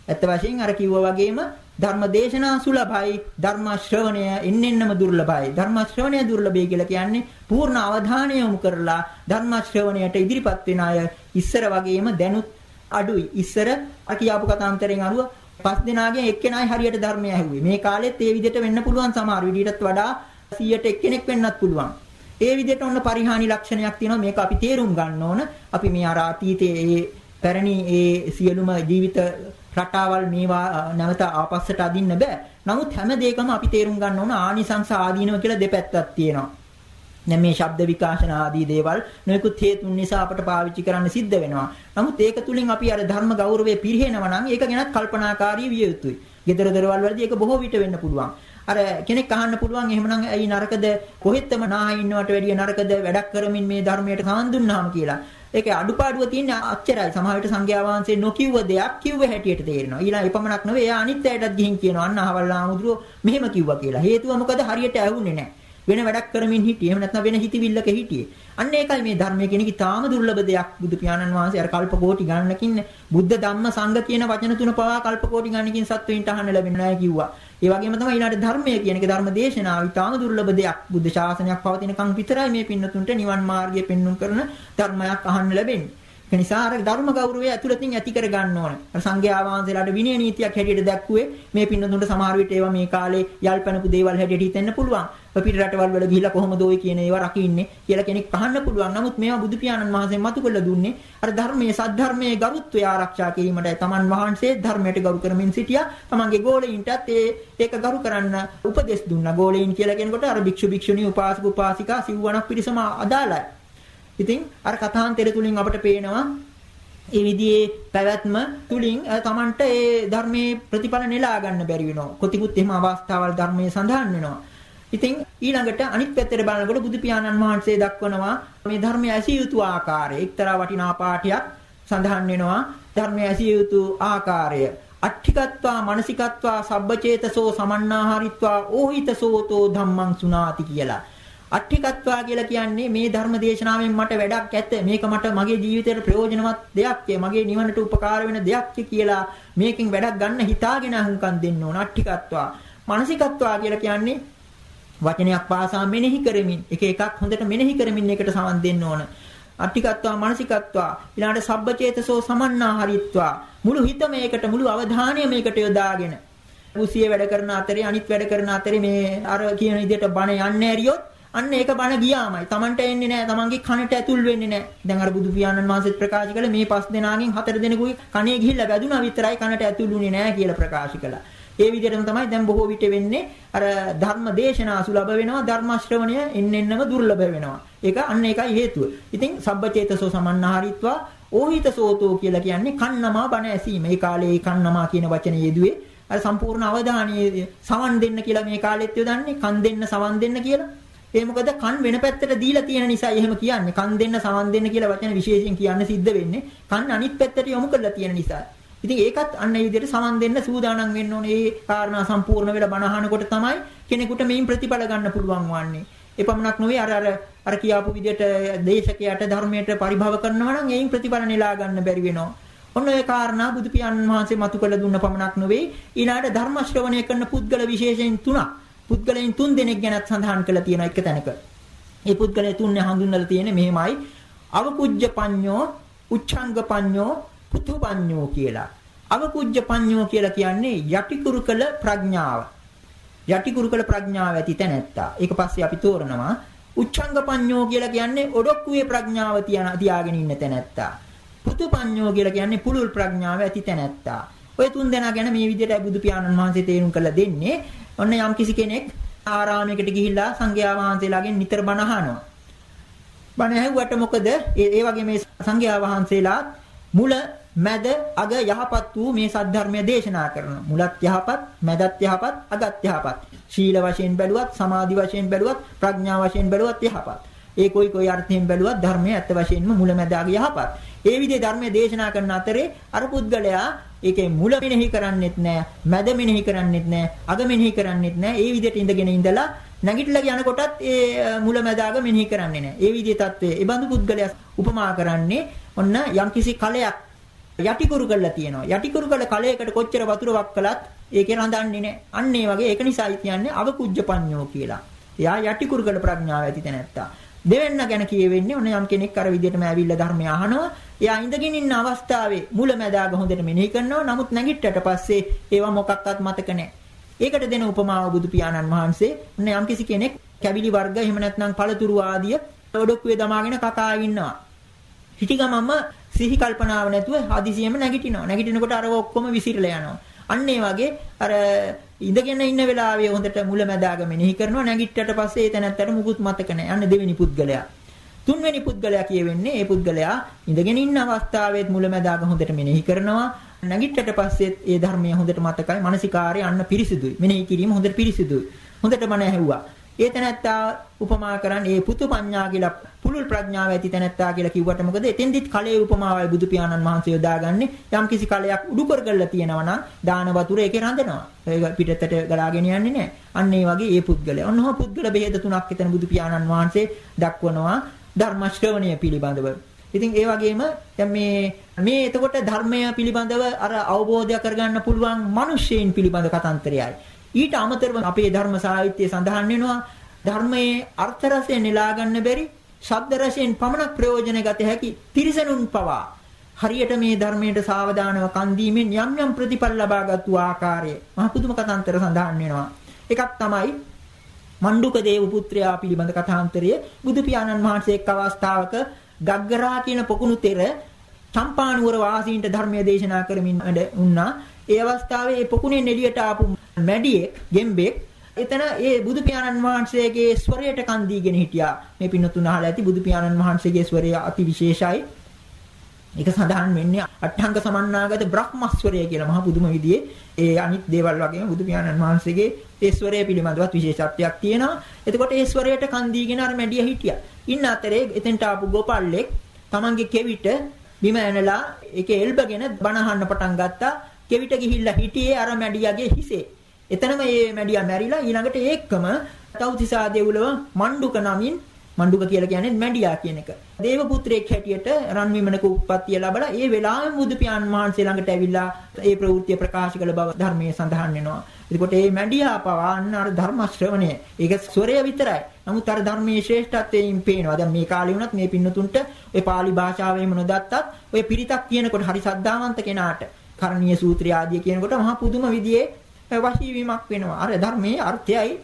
ඇත්ත වශයෙන් අර කිව්වා වගේම ධර්ම දේශනා සුලභයි ධර්ම ශ්‍රවණය එන්නෙන්නම දුර්ලභයි. ධර්ම ශ්‍රවණය දුර්ලභයි කියලා කියන්නේ පූර්ණ අවධානය යොමු කරලා ධර්ම ශ්‍රවණයට ඉදිරිපත් වෙන අය ඉස්සර වගේම දැනුත් අඩුයි. ඉස්සර අර කියාපු කතාන්තරෙන් අරුව පස් දෙනාගෙන් එක්කෙනායි හරියට ධර්මය ඇහුවේ. මේ කාලෙත් ඒ විදිහට වෙන්න පුළුවන් සමහර විදිහටත් වඩා 100ට එක්කෙනෙක් වෙන්නත් පුළුවන්. ඒ විදිහට ඔන්න පරිහානි ලක්ෂණයක් තියෙනවා. මේක අපි තේරුම් ගන්න ඕන. අපි මේ අර අතීතයේ ඒ පැරණි ඒ සියලුම ජීවිත රටාවල් මේවා නැවත ආපස්සට අදින්න බෑ. නමුත් හැම දෙයකම අපි තේරුම් ගන්න ඕන ආනිසංස ආදීනව කියලා දෙපැත්තක් තියෙනවා. දැන් මේ ශබ්ද විකාශන ආදී දේවල් නොයෙකුත් හේතුන් නිසා අපට පාවිච්චි කරන්න සිද්ධ වෙනවා. නමුත් ඒක තුලින් අපි අර ධර්ම ගෞරවය පිරිහෙනවා නම් ඒක ගැනත් කල්පනාකාරී විය යුතුයි. gedara දරවල් වලදී ඒක බොහෝ විට වෙන්න පුළුවන්. අර කෙනෙක් අහන්න පුළුවන් එහෙමනම් ඇයි නරකද කොහෙත්ම නාහ ඉන්නවට වැඩිය නරකද වැඩක් කරමින් මේ ධර්මයට සමන් දුන්නාම කියලා. ඒකේ අඩුපාඩුව තියෙන්නේ අච්චරයි. සමහර විට සංඝයා වහන්සේ නොකියුව දෙයක් කිව්ව හැටියට තේරෙනවා. ඊළඟ එපමණක් නෙවෙයි එයා අනිත් අයටත් ගිහින් කියනවා අන්න අහවල් ආමුදුරෝ මෙහෙම කිව්වා කියලා. හේතුව මොකද හරියට ඇහුන්නේ නැහැ. වෙන වැඩක් කරමින් හිටියේ. එහෙම නැත්නම් වෙන හිතවිල්ලක හිටියේ. අන්න ඒකයි මේ ධර්මයේ කියන එක තාම දුර්ලභ දෙයක්. බුදු පියාණන් වහන්සේ අර කල්ප කෝටි ගණනකින් බුද්ධ ධම්ම සංඝ කියන වචන තුන පවා කල්ප කෝටි ගණනකින් සත්වෙයින්ට අහන්න ලැබෙන්නේ නැහැ කිව්වා. ඒ වගේම තමයි ඊළඟට ධර්මය කියන එක ධර්ම දේශනාව ඊටාම දුර්ලභ දෙයක්. බුද්ධ ශාසනයක් පවතිනකන් විතරයි මේ පින්නතුන්ට නිවන් මාර්ගය පෙන්වුම් කරන ධර්මයක් අහන්න ලැබෙන්නේ. ඒ නිසා අර ධර්ම ගෞරවය ඇතුළතින් ඇති කර ගන්න ඕනේ. අර සංඝයා වහන්සේලාට විනය නීතියක් හැටියට දැක්කුවේ මේ පින්නතුන්ට සමහර විට ඒවා මේ කාලේ යල්පැනපු දේවල් හැටියට හිතෙන්න පුළුවන්. පිට රටවල් වල ගිහිලා කොහොමද ওই කියන ඒවා රකින්නේ කියලා කෙනෙක් අහන්න පුළුවන්. නමුත් මේවා බුදු පියාණන් වහන්සේ මතු කළ දුන්නේ අර ධර්මයේ සද්ධර්මයේ ගරුත්වය ආරක්ෂා කිරීමටයි. තමන් වහන්සේ ධර්මයට ගරු කරමින් සිටියා. තමන්ගේ ගෝලයින්ටත් ඒ ඒක ගරු කරන්න උපදෙස් දුන්නා. ගෝලයින් කියලා කියනකොට අර භික්ෂු භික්ෂුණී උපාසක උපාසිකා සිව්වණක් පිරිසම අදාළයි. ඉතින් අර කථාන්තර තුලින් අපට පේනවා ඒ විදිහේ පැවැත්ම තුලින් තමන්ට ඒ ධර්මයේ ප්‍රතිඵල නෙලා ගන්න බැරි වෙනවා. කොතිකුත් එහෙම අවස්ථාවල් ධර්මයේ සඳහන් වෙනවා. ඉතින් ඊළඟට අනිත් පැත්තට බලනකොට බුදු පියාණන් වහන්සේ දක්වනවා මේ ධර්මය ඇසිය යුතු ආකාරය. එක්තරා වටිනා පාඨයක් සඳහන් වෙනවා ධර්මය ඇසිය යුතු ආකාරය. අට්ඨිකත්වා මානසිකත්වා සබ්බචේතසෝ සමන්නාහරිත්වා ඕහිතසෝතෝ ධම්මං සුනාති කියලා. අට්ඨිකත්වා කියලා කියන්නේ මේ ධර්ම දේශනාවෙන් මට වැඩක් ඇත මේක මට මගේ ජීවිතයට ප්‍රයෝජනවත් දෙයක් මගේ නිවනට උපකාර වෙන දෙයක් කියලා මේකෙන් වැඩක් ගන්න හිතාගෙන අහුම්කම් දෙන්න ඕන. අට්ඨිකත්වා මානසිකත්වා කියලා කියන්නේ වචනයක් පාසා මෙනෙහි කරමින් එක එකක් හොඳට මෙනෙහි කරමින් එකට සමන් දෙන්න ඕන. අට්ටිකත්වා මානසිකත්වා. ඊළඟට සබ්බචේතසෝ සමන්නාහරිත්වා. මුළු හිත මේකට මුළු අවධානය මේකට යොදාගෙන. උසිය වැඩ කරන අතරේ අනිත් වැඩ කරන අතරේ මේ අර කියන විදිහට බණ යන්නේ ඇරියොත් අන්න ඒක බණ ගියාමයි. Tamanට එන්නේ නැහැ. Tamanගේ කනට ඇතුල් වෙන්නේ නැහැ. දැන් අර බුදු පියාණන් වහන්සේත් ප්‍රකාශ කළේ මේ පස් දෙනාගෙන් හතර දෙනෙකුගේ කනේ ගිහිල්ලා වැදුනා විතරයි කනට ඇතුළුනේ නැහැ කියලා ප්‍රකාශ කළා. ඒ විදිහටම තමයි දැන් බොහෝ විට වෙන්නේ අර ධර්ම දේශනා සුලභ වෙනවා ධර්ම ශ්‍රවණය එන්න එන්නම දුර්ලභ වෙනවා. ඒක අන්න ඒකයි හේතුව. ඉතින් සබ්බචේතසෝ සමන්නාහරිත්වා ඕහිත සෝතෝ කියලා කියන්නේ කන්නමා බණ ඇසීම. මේ කාලේ කන්නමා කියන වචනේ යෙදුවේ අර සම්පූර්ණ අවධානය සවන් දෙන්න කියලා මේ කාලෙත් යොදන්නේ කන් දෙන්න සවන් දෙන්න කියලා. ඒ මොකද කන් වෙන පැත්තට දීලා තියෙන නිසා එහෙම කියන්නේ. කන් දෙන්න සවන් දෙන්න කියලා වචන විශේෂයෙන් කියන්න සිද්ධ වෙන්නේ. කන් අනිත් පැත්තට යොමු කරලා තියෙන නිසා. ඉතින් ඒකත් අන්න ඒ විදිහට සමන් දෙන්න සූදානම් වෙන්න ඕනේ. ඒ කාරණා සම්පූර්ණ වෙලා බණ අහනකොට තමයි කෙනෙකුට මේන් ප්‍රතිඵල ගන්න පුළුවන් වන්නේ. එපමණක් නොවේ අර අර අර කියාපු විදිහට දේශකයට ධර්මයට පරිභව කරනවා නම් ඒන් ප්‍රතිඵල නෙලා ගන්න බැරි වෙනවා. ඔන්න ඒ කාරණා බුදු පියාණන් වහන්සේ මතු කළ දුන්න පමණක් නොවේ ඊළාට ධර්ම ශ්‍රවණය කරන පුද්ගල විශේෂයෙන් තුනක් පුද්ගලයන් තුන් දෙනෙක් ගැනත් සඳහන් කරලා තියෙනවා එක තැනක. මේ පුද්ගලයන් තුන්නේ හඳුන්වලා තියෙන්නේ මෙහෙමයි අවකුජ්ජ පඤ්ඤෝ උච්ඡංග පඤ්ඤෝ පුතු පඤ්ඤෝ කියලා. අවකුජ්ජ පඤ්ඤෝ කියලා කියන්නේ යටිකුරුකල ප්‍රඥාව. යටිකුරුකල ප්‍රඥාව ඇති තැනැත්තා. ඒක පස්සේ අපි තෝරනවා උච්ඡංග පඤ්ඤෝ කියලා කියන්නේ ඔඩොක්කුවේ ප්‍රඥාව තියාගෙන ඉන්න තැනැත්තා. පුතු පඤ්ඤෝ කියලා කියන්නේ පුළුල් ප්‍රඥාව ඇති තැනැත්තා. ඔය තුන් දෙනා ගැන මේ විදිහට බුදු පියාණන් වහන්සේ තේරුම් කරලා දෙන්නේ. ඔන්න යම්කිසි කෙනෙක් ආරාමයකට ගිහිල්ලා සංඝයා වහන්සේලාගෙන් නිතර බණ අහනවා. බණ ඇහුවට මොකද? ඒ වගේ මේ සංඝයා වහන්සේලා මුල මැද අග යහපත් වූ මේ සද්ධර්මය දේශනා කරනවා. මුලත් යහපත්, මැදත් යහපත්, අගත් යහපත්. ශීල වශයෙන් බැලුවත්, සමාධි වශයෙන් බැලුවත්, ප්‍රඥා වශයෙන් බැලුවත් යහපත්. ඒ කොයි කොයි අර්ථයෙන් බැලුවත් ධර්මයේ ඇත්ත වශයෙන්ම මුල මැද අග යහපත්. ඒ විදිහේ ධර්මයේ දේශනා කරන අතරේ අර පුද්ගලයා ඒකේ මුල මෙනෙහි කරන්නෙත් නැහැ, මැද මෙනෙහි කරන්නෙත් නැහැ, අග මෙනෙහි කරන්නෙත් නැහැ. ඒ විදිහට ඉඳගෙන ඉඳලා නැගිටලා යනකොටත් ඒ මුල මැද අග මෙනෙහි කරන්නේ නැහැ. ඒ විදිහේ தત્ත්වය. ඒ බඳු පුද්ගලයා උපමා කරන්නේ ඔන්න යම්කිසි කලයක් යටිකුරු කරලා තියෙනවා. යටිකුරු කළ කලයකට කොච්චර වතුර වක් කළත් ඒකේ රඳන්නේ නැහැ. අන්න ඒ වගේ ඒක නිසායි කියන්නේ අවකුජ්ජපඤ්ඤෝ කියලා. එයා යටිකුරු කළ ප්‍රඥාව ඇති තැනැත්තා. දෙවෙන්න ගැන කියවෙන්නේ ඔන්න යම් කෙනෙක් අර විදිහටම ඇවිල්ලා ධර්මය අහනවා. එයා ඉඳගෙන ඉන්න අවස්ථාවේ මුල මැදාග හොඳට මෙනෙහි කරනවා. නමුත් නැගිට්ටට පස්සේ ඒවා මොකක්වත් මතක නැහැ. ඒකට දෙන උපමාව බුදු පියාණන් වහන්සේ ඔන්න යම් කිසි කෙනෙක් කැබිලි වර්ග එහෙම නැත්නම් පළතුරු ආදිය ඔඩොක්කුවේ දමාගෙන කකා ඉන්නවා. හිටි ගමම සිහි කල්පනාව නැතුව හදිසියෙම නැගිටිනවා. නැගිටිනකොට අර ඔක්කොම විසිරලා යනවා. අන්න ඒ වගේ අර ඉඳගෙන ඉන්න වෙලාවේ හොඳට මුලැමැදාග මෙනෙහි කරනවා. නැගිට්ටට පස්සේ ඒ තැනත්තට මුකුත් මතක නැහැ. අන්න දෙවෙනි පුද්ගලයා. තුන්වෙනි පුද්ගලයා කියවෙන්නේ ඒ පුද්ගලයා ඉඳගෙන ඉන්න අවස්ථාවේත් මුලැමැදාග හොඳට මෙනෙහි කරනවා. නැගිට්ටට පස්සෙත් ඒ ධර්මය හොඳට මතකයි. මානසිකාර්ය අන්න පිරිසිදුයි. මෙනෙහි කිරීම හොඳට පිරිසිදුයි. හොඳට මන ඇහුවා. ඒ තැනැත්තා උපමා කරන්නේ ඒ පුතු පඤ්ඤා කියලා පුළුල් ප්‍රඥාව ඇති තැනැත්තා කියලා කිව්වට මොකද? එතෙන්දිත් කලයේ උපමාවයි බුදු පියාණන් වහන්සේ යොදාගන්නේ යම් කිසි කලයක් උඩු කරගල්ලා තියෙනවා නම් දාන වතුර ඒකේ රඳනවා. ඒක පිටතට ගලාගෙන යන්නේ නැහැ. අන්න ඒ වගේ ඒ පුද්ගලයා. ඔන්නෝම පුද්ගල බෙහෙත තුනක් එතන බුදු පියාණන් වහන්සේ දක්වනවා ධර්ම ශ්‍රවණය පිළිබඳව. ඉතින් ඒ වගේම දැන් මේ මේ එතකොට ධර්මය පිළිබඳව අර අවබෝධය කරගන්න පුළුවන් මිනිස්සෙයින් පිළිබඳ කතාන්තරයයි ඊට අමතරව අපේ ධර්ම සාහිත්‍යයේ සඳහන් වෙනවා ධර්මයේ අර්ථ රසය නෙලා ගන්න බැරි ශබ්ද රසයෙන් පමණක් ප්‍රයෝජන ගත හැකි තිරිසනුන් පවා හරියට මේ ධර්මයට සාවධානව කන් දීමෙන් යම් යම් ප්‍රතිඵල ලබාගත්තු ආකාරය මහ පුදුම කතාන්තර සඳහන් වෙනවා. එකක් තමයි මණ්ඩුක දේව පුත්‍රයා පිළිබඳ කථාන්තරය බුදු පියාණන් වහන්සේ එක් අවස්ථාවක ගග්ගරා කියන පොකුණු තෙර චම්පානුවර වාසීන්ට ධර්මයේ දේශනා කරමින් වැඩ වුණා. ඒ අවස්ථාවේ ඒ පොකුණෙන් එළියට ආපු මැඩියෙක් ගෙම්බෙක් එතන ඒ බුදු පියාණන් වහන්සේගේ ස්වරයට කන් දීගෙන හිටියා. මේ පින්නතුන් අහලා ඇති බුදු පියාණන් වහන්සේගේ ස්වරය අති විශේෂයි. ඒක සඳහන් වෙන්නේ අට්ඨංග සමන්නාගත බ්‍රහ්මස්වරය කියලා මහ පුදුම විදිහේ ඒ අනිත් දේවල් වගේම බුදු පියාණන් වහන්සේගේ ඒ ස්වරය පිළිබඳවත් විශේෂත්වයක් තියෙනවා. එතකොට ඒ ස්වරයට කන් දීගෙන අර මැඩිය හිටියා. ඉන්න අතරේ එතෙන්ට ආපු ගෝපල්ලෙක් තමන්ගේ කෙවිට බිම ඇනලා ඒකේ එල්බගෙන බණ අහන්න පටන් ගත්තා. කෙවිට ගිහිල්ලා හිටියේ අර මැඩියාගේ හිසේ. එතනම මේ මැඩියා මැරිලා ඊළඟට ඒකම තව්තිසා දෙව්ලව මණ්ඩුක නමින් මණ්ඩුක කියලා කියන්නේ මැඩියා කියන එක. දේව පුත්‍රයෙක් හැටියට රන්විමනක උප්පත්තිය ලැබලා ඒ වෙලාවෙම බුදු පියාණන් වහන්සේ ළඟට ඇවිල්ලා ඒ ප්‍රවෘත්ති ප්‍රකාශ කළ බව ධර්මයේ සඳහන් වෙනවා. එතකොට මේ මැඩියා පවන්න අර ධර්ම ශ්‍රවණය. ඒක ස්වරය විතරයි. නමුත් අර ධර්මයේ ශ්‍රේෂ්ඨත්වයෙන් පේනවා. දැන් මේ කාලේ වුණත් මේ පින්නතුන්ට ඔය pāli භාෂාවෙම නොදත්තත් ඔය පිරිතක් කියනකොට හරි සද්ධාවන්ත කෙනාට කරණීය සූත්‍රය ආදී කියනකොට මහා පුදුම විදිහේ වශී වීමක් වෙනවා. අර ධර්මයේ අර්ථයයි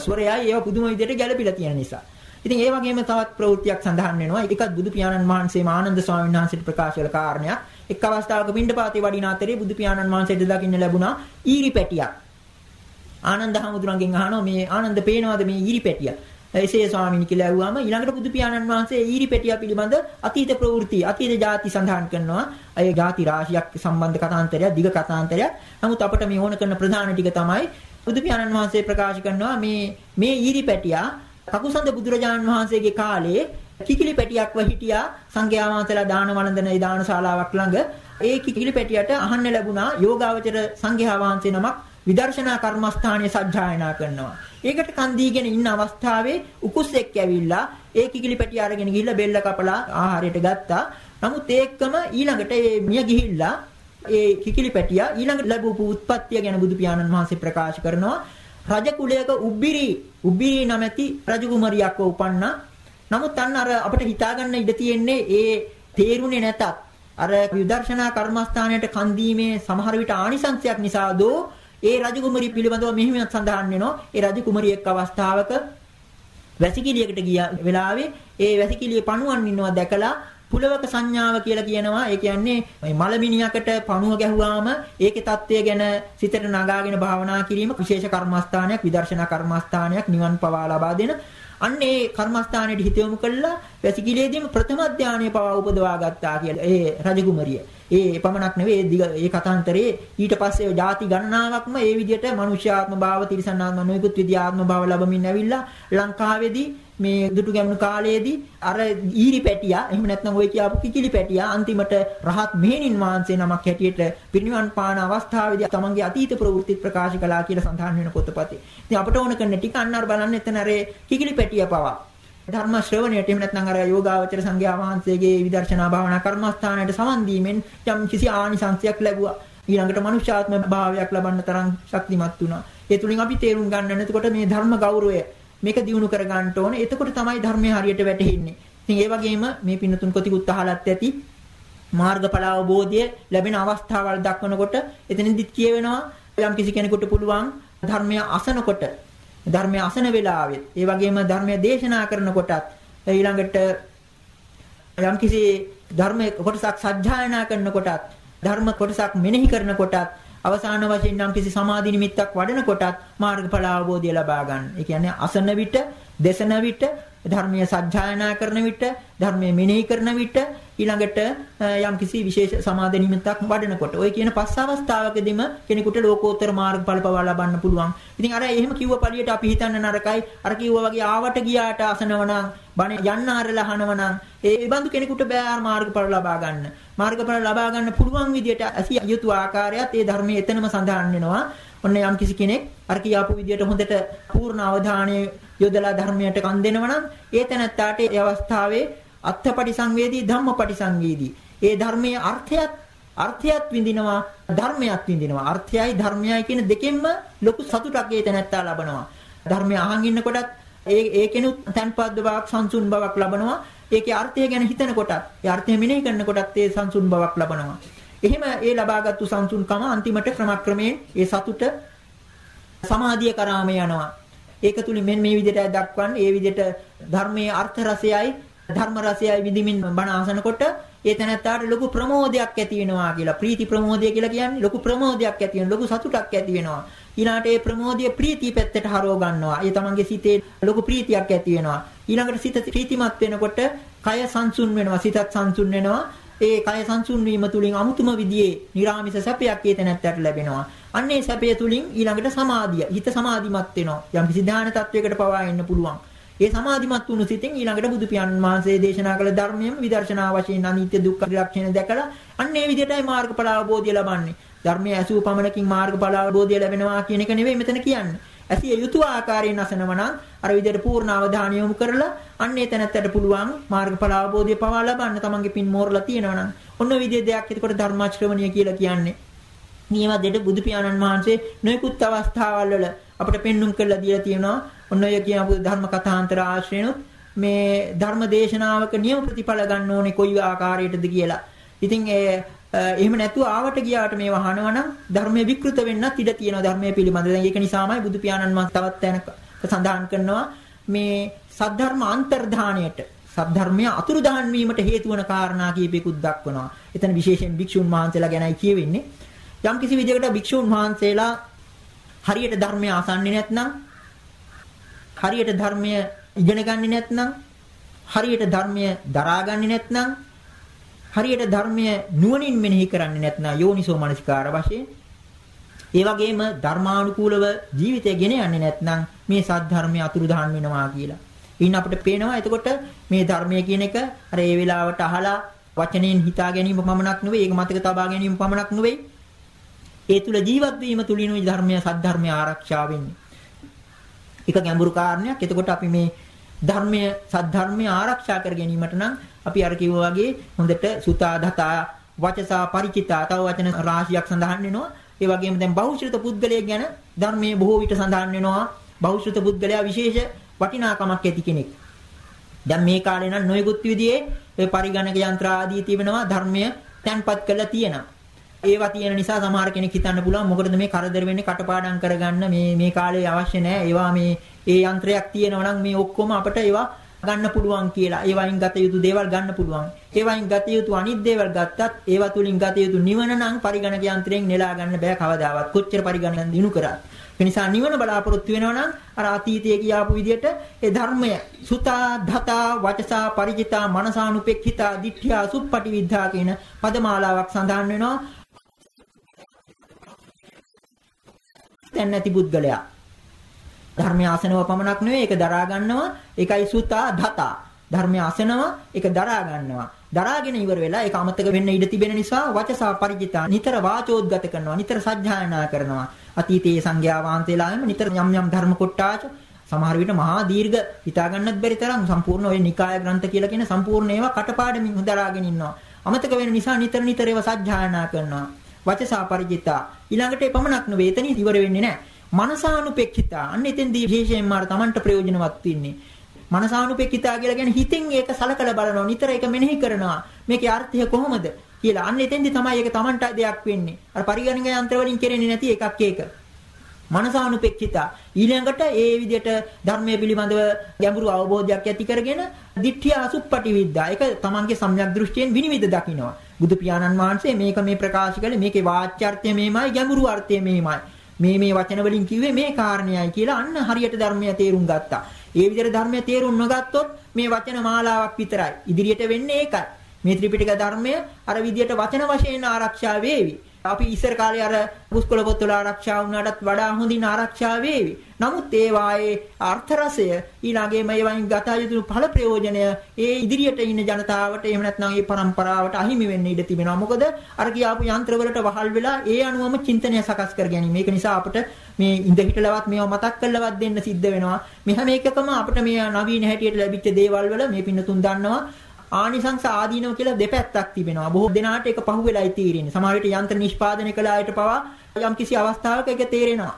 ස්වරයයි ඒවා පුදුම විදිහට ගැළපිලා තියෙන නිසා. ඉතින් ඒ වගේම තවත් ප්‍රවෘත්තියක් සඳහන් වෙනවා. ඒකත් බුදු පියාණන් වහන්සේ ආනන්ද ස්වාමීන් වහන්සේට ප්‍රකාශ කළ කාරණයක්. එක් අවස්ථාවක පින්ඩපාතේ වඩින අතරේ බුදු පියාණන් වහන්සේට දකින්න ලැබුණා ඊරි පැටියක්. ආනන්ද හාමුදුරන්ගෙන් අහනවා මේ ආනන්ද පේනවද මේ ඊරි පැටිය? එසේ ස්වාමීන් කියලා ඇහුවාම ඊළඟට බුදු පියාණන් වහන්සේ ඊරි පැටිය පිළිබඳ අතීත ප්‍රවෘත්ති අතීත ಜಾති සඳහන් කරනවා. ඒ ಜಾති රාශියක් සම්බන්ධ කතාන්තරයක් දිග කතාන්තරයක්. නමුත් අපට මේ ඕන කරන ප්‍රධාන ටික තමයි බුදු පියාණන් වහන්සේ ප්‍රකාශ කරනවා මේ මේ ඊරි පැටියා කකුසඳ බුදුරජාණන් වහන්සේගේ කාලේ කිකිලි පැටියක්ව හිටියා සංඝයා වහන්සේලා දාන වළඳන ඒ දානශාලාවක් ළඟ ඒ කිකිලි පැටියට අහන්න ලැබුණා යෝගාවචර සංඝයා වහන්සේ නමක් විදර්ශනා කර්මස්ථානයේ සජ්ජායනා කරනවා. ඒකට කන් දීගෙන ඉන්න අවස්ථාවේ උකුස්සෙක් ඇවිල්ලා ඒ කිකිලි පැටිය අරගෙන ගිහිල්ලා බෙල්ල කපලා ආහාරයට ගත්තා. නමුත් ඒකම ඊළඟට මේ මිය ගිහිල්ලා ඒ කිකිලි පැටියා ඊළඟට ලැබූ උත්පත්තිය ගැන බුදු පියාණන් වහන්සේ ප්‍රකාශ කරනවා. රජ කුලයක උබ්බිරි උබ්බිරි නැමැති රජකුමරියක්ව උපන්නා. නමුත් අන්න අර අපිට හිතාගන්න ඉඩ තියෙන්නේ ඒ තේරුනේ නැතත් අර විදර්ශනා කර්මස්ථානයට කන් දීමේ සමහර විට ආනිසංශයක් නිසා දෝ ඒ රජකුමරිය පිළිබඳව මෙහිම සඳහන් වෙනවා. ඒ රජකුමරිය එක් අවස්ථාවක වැසිකිළියකට ගිය වෙලාවේ ඒ වැසිකිළියේ පණුවන් ඉන්නවා දැකලා පුලවක සංඥාව කියලා කියනවා. ඒ කියන්නේ මලමිනියකට පණුව ගැහුවාම ඒකේ தත්ත්වය ගැන සිතට නගාගෙන භාවනා කිරීම විශේෂ කර්මස්ථානයක්, විදර්ශනා කර්මස්ථානයක්, නිවන් පවා ලබා දෙන අන්න ඒ කර්මස්ථානයේ හිත යොමු කළා වැසිකිළියේදීම ප්‍රථම ධානය පවා උපදවා ගත්තා කියලා ඒ රජකුමරිය. ඒ එපමණක් නෙවෙයි ඒ ඒ කතාන්තරේ ඊට පස්සේ ಜಾති ගණනාවක්ම ඒ විදිහට මනුෂ්‍යාත්ම භාව තිරිසනාත්ම නොයෙකුත් විද්‍යාත්ම භාව ලැබමින් ඇවිල්ලා ලංකාවේදී මේ දුටු ගැමුණු කාලයේදී අර ඊරි පැටියා එහෙම නැත්නම් ඔය කියාපු කිකිලි පැටියා අන්තිමට රහත් මෙහෙණින් වහන්සේ නමක් හැටියට පිරිනිවන් පාන අවස්ථාවේදී තමන්ගේ අතීත ප්‍රවෘත්ති ප්‍රකාශ කළා කියලා සඳහන් වෙන පොතපතේ. ඉතින් අපට ඕන කරන ටික අන්න අර බලන්න එතන අර කිකිලි පැටියා පවා ධර්ම ශ්‍රවණයට එහෙම නැත්නම් අර යෝගාවචර සංඝයා වහන්සේගේ විදර්ශනා භාවනා කර්මස්ථානයට සමන් දීමෙන් යම් කිසි ආනිසංසයක් ලැබුවා. ඊළඟට මනුෂ්‍යාත්ම භාවයක් ලබන්න තරම් ශක්තිමත් වුණා. ඒ තුලින් අපි තේරුම් ගන්න එතකොට මේ ධර්ම ගෞරවය මේක දිනු කර ගන්න ඕනේ. එතකොට තමයි ධර්මය හරියට වැටහෙන්නේ. ඉතින් ඒ වගේම මේ පින්නතුන් කොතිකුත් අහලත් ඇති මාර්ගඵල අවබෝධය ලැබෙන අවස්ථාවල් දක්වනකොට එතනදිත් කියවෙනවා යම් කිසි කෙනෙකුට පුළුවන් ධර්මය අසනකොට ධර්මය අසන වෙලාවෙත් ඒ වගේම ධර්මය දේශනා කරනකොටත් ඊළඟට යම් කිසි ධර්ම කොටසක් සජ්ජායනා කරනකොටත් ධර්ම කොටසක් මෙනෙහි කරනකොටත් අවසාන වශයෙන් නම් කිසි සමාධි නිමිත්තක් වඩන කොටත් මාර්ගඵල අවබෝධය ලබා ගන්න. ඒ කියන්නේ අසන විට, දේශන විට, ධර්මීය සත්‍යයනා කරන විට, ධර්මයේ මෙනෙහි කරන විට ඊළඟට යම් කිසි විශේෂ සමාධි නිමිත්තක් වඩනකොට ඔය කියන පස් අවස්ථාවකදීම කෙනෙකුට ලෝකෝත්තර මාර්ගඵල පවා ලබන්න පුළුවන්. ඉතින් අර එහෙම කිව්ව පළියට අපි හිතන්න නරකයි. අර කිව්වා වගේ ආවට ගියාට අසනවනම් බණ යන්න ආරලා අහනවනම් ඒ බඳු කෙනෙකුට බෑ මාර්ගඵල ලබා ගන්න. මාර්ගඵල ලබා ගන්න පුළුවන් විදියට ඇසිය යුතු ආකාරයත් ඒ ධර්මයේ එතනම සඳහන් වෙනවා. ඔන්න යම් කිසි කෙනෙක් අර කියාපු විදියට හොඳට පූර්ණ අවධානය යොදලා ධර්මයට කන් දෙනවනම් ඒ තැනත්තාට ඒ අවස්ථාවේ අත්ථපටිසංවේදී ධම්මපටිසංවේදී. ඒ ධර්මයේ අර්ථයත් අර්ථයත් විඳිනවා ධර්මයක් විඳිනවා. අර්ථයයි ධර්මයයි කියන දෙකෙන්ම ලොකු සතුටක් ඒ තැනත්තා ලබනවා. ධර්මය අහන් ඉන්නකොටත් ඒ ඒ කෙනුත් තන්පත් බවක් සංසුන් බවක් ලබනවා. ඒකේ අර්ථය ගැන හිතන කොටත් ඒ අර්ථය මෙනෙහි කරන කොටත් ඒ සංසුන් බවක් ලබනවා. එහෙම ඒ ලබාගත්තු සංසුන්කම අන්තිමට ක්‍රමක්‍රමයෙන් ඒ සතුට සමාධිය කරාම යනවා. ඒක තුලින් මෙන්න මේ විදිහට දක්වන්නේ ඒ විදිහට ධර්මයේ අර්ථ රසයයි ධර්ම රසයයි විඳිමින් බණ අසනකොට ඒ තැනත්තාට ලොකු ප්‍රමෝදයක් ඇති වෙනවා කියලා. ප්‍රීති ප්‍රමෝදය කියලා කියන්නේ ලොකු ප්‍රමෝදයක් ඇති වෙන ලොකු සතුටක් ඇති වෙනවා. ඊළාට ඒ ප්‍රමෝදය ප්‍රීතිය පැත්තට හරව ගන්නවා. ඒ තමන්ගේ සිතේ ලොකු ප්‍රීතියක් ඇති වෙනවා. ඊළඟට සිත ප්‍රීතිමත් වෙනකොට කය සංසුන් වෙනවා, සිතත් සංසුන් වෙනවා. ඒ කය සංසුන් වීම තුලින් අමුතුම විදියේ නිර්ාමිස සැපයක් ඒ තැනැත්තට ලැබෙනවා. අන්නේ සැපය තුලින් ඊළඟට සමාධිය. හිත සමාධිමත් වෙනවා. යම් කිසි ධානය තත්වයකට පවා එන්න පුළුවන්. ඒ සමාධිමත් වුණු සිතින් ඊළඟට බුදු පියාණන් වහන්සේ දේශනා කළ ධර්මයේම විදර්ශනා වශයෙන් අනිත්‍ය දුක්ඛ ලක්ෂණ දැකලා අන්න ඒ විදිහටයි මාර්ගඵල අවබෝධය ලබන්නේ. ධර්මයේ ඇසූ පමණකින් මාර්ගඵල අවබෝධය ලැබෙනවා කියන එක නෙවෙයි මෙතන කියන්නේ. ඇසිය යුතු ආකාරයෙන් අසනව නම් අර විදිහට පූර්ණ අවධානය යොමු කරලා අන්නේ තැනත්තට පුළුවන් මාර්ගඵල අවබෝධය පවා ලබන්න තමන්ගේ පින් මෝරලා තියෙනවා නම් ඔන්න විදිහේ දෙයක් එතකොට ධර්මාශ්‍රවණිය කියලා කියන්නේ. නියම දෙඩ බුදු පියාණන් වහන්සේ නොයෙකුත් අවස්ථාවල් වල අපිට පෙන්눔 කරලා දීලා තියෙනවා. ඔන්න ඔය කියපු ධර්ම කථාන්තර ආශ්‍රයනොත් මේ ධර්ම දේශනාවක නියම ප්‍රතිඵල ගන්න ඕනේ කොයි ආකාරයකටද කියලා. ඉතින් ඒ එහෙම නැතුව ආවට ගියාට මේව අහනවනම් ධර්මයේ විකෘත වෙන්නත් ඉඩ තියෙනවා ධර්මයේ පිළිබඳ. දැන් ඒක නිසාමයි බුදු පියාණන් වහන්සේ තවත් තැනක සඳහන් කරනවා මේ සද්ධර්ම අන්තර්ධානයට සද්ධර්මය අතුරුදහන් වීමට හේතු වන කාරණා කීපයකුත් දක්වනවා. එතන විශේෂයෙන් භික්ෂුන් වහන්සේලා ගැනයි කියවෙන්නේ. යම් කිසි විදිහකට භික්ෂුන් වහන්සේලා හරියට ධර්මය අසන්නේ නැත්නම් හරියට ධර්මය ඉගෙන ගන්නේ නැත්නම් හරියට ධර්මය දරාගන්නේ නැත්නම් හරියට ධර්මය නුවණින් මෙනෙහි කරන්නේ නැත්නම් යෝනිසෝ මනසිකාර වශයෙන් ඒ වගේම ධර්මානුකූලව ජීවිතය ගෙන යන්නේ නැත්නම් මේ සද්ධර්මය අතුරුදහන් වෙනවා කියලා. ඉන්න අපිට පේනවා එතකොට මේ ධර්මය කියන එක අර ඒ වෙලාවට අහලා වචනෙන් හිතා ගැනීම පමණක් නෙවෙයි ඒක මතක තබා ගැනීම පමණක් නෙවෙයි ඒ තුල ජීවත් වීම තුලිනුයි ධර්මය සද්ධර්මය ආරක්ෂා වෙන්නේ. එක ගැඹුරු කාරණයක්. එතකොට අපි මේ ධර්මය සද්ධර්මය ආරක්ෂා කර ගැනීමට නම් අපි අර කිව්වා වගේ හොඳට සුතා දතා වචසා ಪರಿචිතා තව වචන රාශියක් සඳහන් වෙනවා. ඒ වගේම දැන් බහුශ්‍රත පුද්ගලයෙක් ගැන ධර්මයේ බොහෝ විට සඳහන් වෙනවා. බහුශ්‍රත පුද්ගලයා විශේෂ වටිනාකමක් ඇති කෙනෙක්. දැන් මේ කාලේ නම් නොයෙකුත් විදිහේ ඔය පරිගණක යන්ත්‍ර ආදී තිබෙනවා ධර්මය තැන්පත් කරලා තියෙනවා. ඒවා තියෙන නිසා සමහර කෙනෙක් හිතන්න පුළුවන් මොකටද මේ කරදර වෙන්නේ කටපාඩම් කරගන්න මේ මේ කාලේ අවශ්‍ය නැහැ. ඒවා මේ ඒ යන්ත්‍රයක් තියෙනවා නම් මේ ඔක්කොම අපිට ඒවා ගන්න පුළුවන් කියලා. ඒවයින් ගත යුතු දේවල් ගන්න පුළුවන්. ඒවයින් ගත යුතු අනිත් දේවල් ගත්තත් ඒවා තුලින් ගත යුතු නිවන නම් පරිගණක යන්ත්‍රයෙන් නෙලා ගන්න බෑ කවදාවත්. කොච්චර පරිගණකෙන් දිනු කරත්. ඒ නිසා නිවන බලාපොරොත්තු වෙනවා නම් අර අතීතයේ කියාපු විදිහට ඒ ධර්මය සුතා ධතා වචසා ಪರಿචිතා මනසානුපෙක්ඛිතා දිට්ඨියා සුප්පටි විද්ධා කියන පදමාලාවක් සඳහන් වෙනවා දැන් නැති පුද්ගලයා. ධර්මය අසනව පමණක් නෙවෙයි ඒක දරා ගන්නවා. ඒකයි සුතා ධතා. ධර්මය අසනවා ඒක දරා ගන්නවා. දරාගෙන ඉවර වෙලා ඒක අමතක වෙන්න ඉඩ තිබෙන නිසා වචසා පරිචිතා නිතර වාචෝද්ගත කරනවා. නිතර සජ්ජායනා කරනවා. අතීතයේ සංඝයා වහන්සේලාම නිතර යම් යම් ධර්ම කොටාච සමහර විට මහා දීර්ඝ හිතා ගන්නත් බැරි තරම් සම්පූර්ණ ඔය නිකාය ග්‍රන්ථ කියලා කියන සම්පූර්ණ ඒවා කටපාඩමින් හොදලාගෙන ඉන්නවා. අමතක වෙන නිසා නිතර නිතර ඒවා සජ්ජායනා කරනවා. වචසා පරිජිතා ඊළඟට ඒ පමණක් නෙවෙයි එතන ඉවර වෙන්නේ නැහැ. මනසානුපෙක්ඛිතා අන්න එතෙන්දී විශේෂයෙන්ම අර Tamanට ප්‍රයෝජනවත් වෙන්නේ. මනසානුපෙක්ඛිතා කියලා කියන්නේ හිතෙන් ඒක සලකලා බලනවා නිතර ඒක මෙනෙහි කරනවා. මේකේ අර්ථය කොහොමද කියලා. අන්න එතෙන්දී තමයි ඒක Tamanට දෙයක් වෙන්නේ. අර පරිගණක යන්ත්‍ර වලින් කෙරෙන්නේ නැති එකක් ඒක. මනසානුපෙක්ඛිතා ඊළඟට ඒ විදිහට ධර්මයේ පිළිබඳව ගැඹුරු අවබෝධයක් ඇති කරගෙන දිට්ඨිය අසුප්පටි විද්දා ඒක තමන්ගේ සම්‍යක් දෘෂ්ටියෙන් විනිවිද දකින්නවා බුදු පියාණන් වහන්සේ මේක මේ ප්‍රකාශ කළේ මේකේ වාච්‍යාර්ථය මෙහෙමයි ගැඹුරු අර්ථය මෙහෙමයි මේ මේ වචන වලින් කිව්වේ මේ කාරණයයි කියලා අන්න හරියට ධර්මය තේරුම් ගත්තා. ඒ විදිහට ධර්මය තේරුම් නොගත්තොත් මේ වචන මාලාවක් විතරයි. ඉදිරියට වෙන්නේ ඒකයි. මේ ත්‍රිපිටක ධර්මය අර විදිහට වචන වශයෙන් ආරක්ෂා වේවි. අපි ඉස්සර කාලේ අර පුස්කොළ පොත්වල ආරක්ෂා වුණාටත් වඩා හොඳින් ආරක්ෂා වේවි. නමුත් ඒ වායේ අර්ථ රසය ඊළඟේම ඒවයින් ගත යුතු ඵල ප්‍රයෝජනය ඒ ඉදිරියට ඉන්න ජනතාවට එහෙම නැත්නම් ඒ પરම්පරාවට අහිමි වෙන්න ඉඩ තිබෙනවා. මොකද අර කියාපු යන්ත්‍රවලට වහල් වෙලා ඒ අනුවම චින්තනය සකස් කර ගැනීම. ඒක නිසා අපිට මේ ඉඳ හිටලවත් මේවා මතක් කරලවත් දෙන්න සිද්ධ වෙනවා. මේ හැම එකකම අපිට මේ නවීන හැටියට ලැබිච්ච දේවල් වල මේ පින්නතුන් දන්නවා ආනිසංස ආදීනව කියලා දෙපැත්තක් තිබෙනවා. බොහෝ දෙනාට ඒක පහුවෙලයි තීරෙන්නේ. සමහර විට යන්ත්‍ර නිෂ්පාදනය කළ අයට පවා යම් කිසි අවස්ථාවක ඒක තේරෙනවා.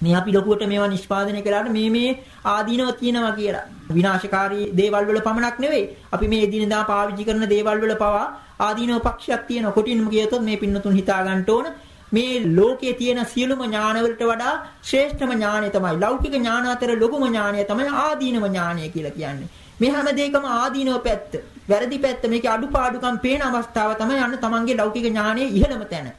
මේ අපි ලොකුවට මේවා නිෂ්පාදනය කළාට මේ මේ ආදීනව තියෙනවා කියලා. විනාශකාරී දේවල් වල පමණක් නෙවෙයි. අපි මේ එදිනදා පාවිච්චි කරන දේවල් වල පවා ආදීනව පක්ෂයක් තියෙනවා. කොටින්ම කියතොත් මේ පින්නතුන් හිතා ගන්න ඕන මේ ලෝකයේ තියෙන සියලුම ඥානවලට වඩා ශ්‍රේෂ්ඨම ඥානය තමයි ලෞකික ඥාන අතර ලොකුම ඥානය තමයි ආදීනව ඥානය කියලා කියන්නේ. මේ හැම දෙයකම ආදීනව පැත්ත. වැරදි පැත්ත මේකේ අඩුපාඩුකම් පේන අවස්ථාව තමයි අන්න තමන්ගේ ලෞකික ඥානයේ ඉහළම තැන.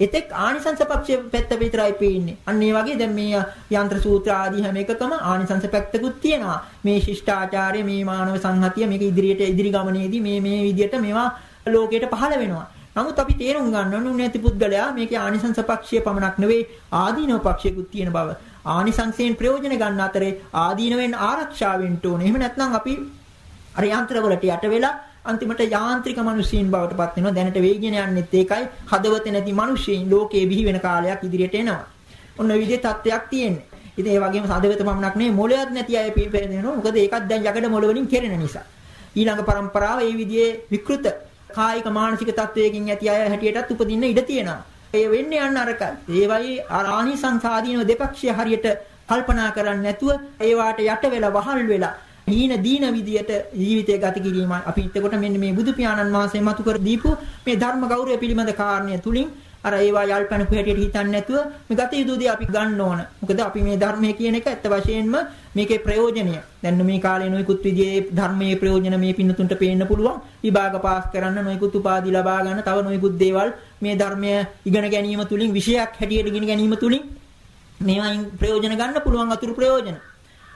එතෙක් ආනිසංස පක්ෂයේ පැත්ත විතරයි පේන්නේ. අන්න ඒ වගේ දැන් මේ යන්ත්‍ර සූත්‍ර ආදී හැම එකකම ආනිසංස පැත්තකුත් තියෙනවා. මේ ශිෂ්ටාචාරය, මේ මානව සංහතිය මේක ඉදිරියට ඉදිරි ගමනේදී මේ මේ විදිහට මේවා ලෝකයට පහළ වෙනවා. නමුත් අපි තේරුම් ගන්න ඕනේ නැති පුද්ගලයා මේකේ ආනිසංස පක්ෂය පමණක් නෙවෙයි ආදීනව පක්ෂයකුත් තියෙන බව. ආනිසංසයෙන් ප්‍රයෝජන ගන්න අතරේ ආදීනවෙන් ආරක්ෂා වෙන්න ඕනේ. එහෙම නැත්නම් අපි අර යන්ත්‍රවලට යට වෙලා අන්තිමට යාන්ත්‍රික මිනිස්සුන් බවට පත් වෙනවා. දැනට වේගයෙන් යන්නෙත් ඒකයි. හදවත නැති මිනිස්සුන් ලෝකේ බිහි වෙන කාලයක් ඉදිරියට එනවා. ඔන්න ඔය විදිහේ තත්ත්වයක් තියෙන්නේ. ඉතින් ඒ වගේම හදවත පමණක් නෙවෙයි මොළයක් නැති අය පිළිපෙරෙනවා. මොකද ඒකත් දැන් යකඩ මොළ වලින් කෙරෙන නිසා. ඊළඟ પરම්පරාව මේ විදිහේ විකෘත කායික මානසික තත්වයකින් ඇති අය හැටියටත් උපදින්න ඉඩ තියෙනවා. ඒ වෙන්නේ යන්න අරකයි. ඒ වගේ ආනිසංසාදීනව දෙපක්ෂය හරියට කල්පනා කරන්නේ නැතුව ඒවාට යට වෙලා වහල් වෙලා දීන දීන විදියට ජීවිතය ගත කිරීම අපි එතකොට මෙන්න මේ බුදු පියාණන් වහන්සේ මතු කර දීපු මේ ධර්ම ගෞරවය පිළිබඳ කාරණය තුලින් අර ඒවා යල්පැනපු හැටියට හිතන්නේ නැතුව මේ ගත යුතු දේ අපි ගන්න ඕන. මොකද අපි මේ ධර්මය කියන එක ඇත්ත වශයෙන්ම මේකේ ප්‍රයෝජනය. දැන් මේ කාලේ නොයිකුත් විදිහේ ධර්මයේ ප්‍රයෝජන මේ පින්නතුන්ට පේන්න පුළුවන්. විභාග පාස් කරන්න නොයිකුත් උපාධි ලබා ගන්න තව නොයිකුත් දේවල් මේ ධර්මය ඉගෙන ගැනීම තුලින් විෂයක් හැටියට ඉගෙන ගැනීම තුලින් මේවායින් ප්‍රයෝජන ගන්න පුළුවන් අතුරු ප්‍රයෝජන.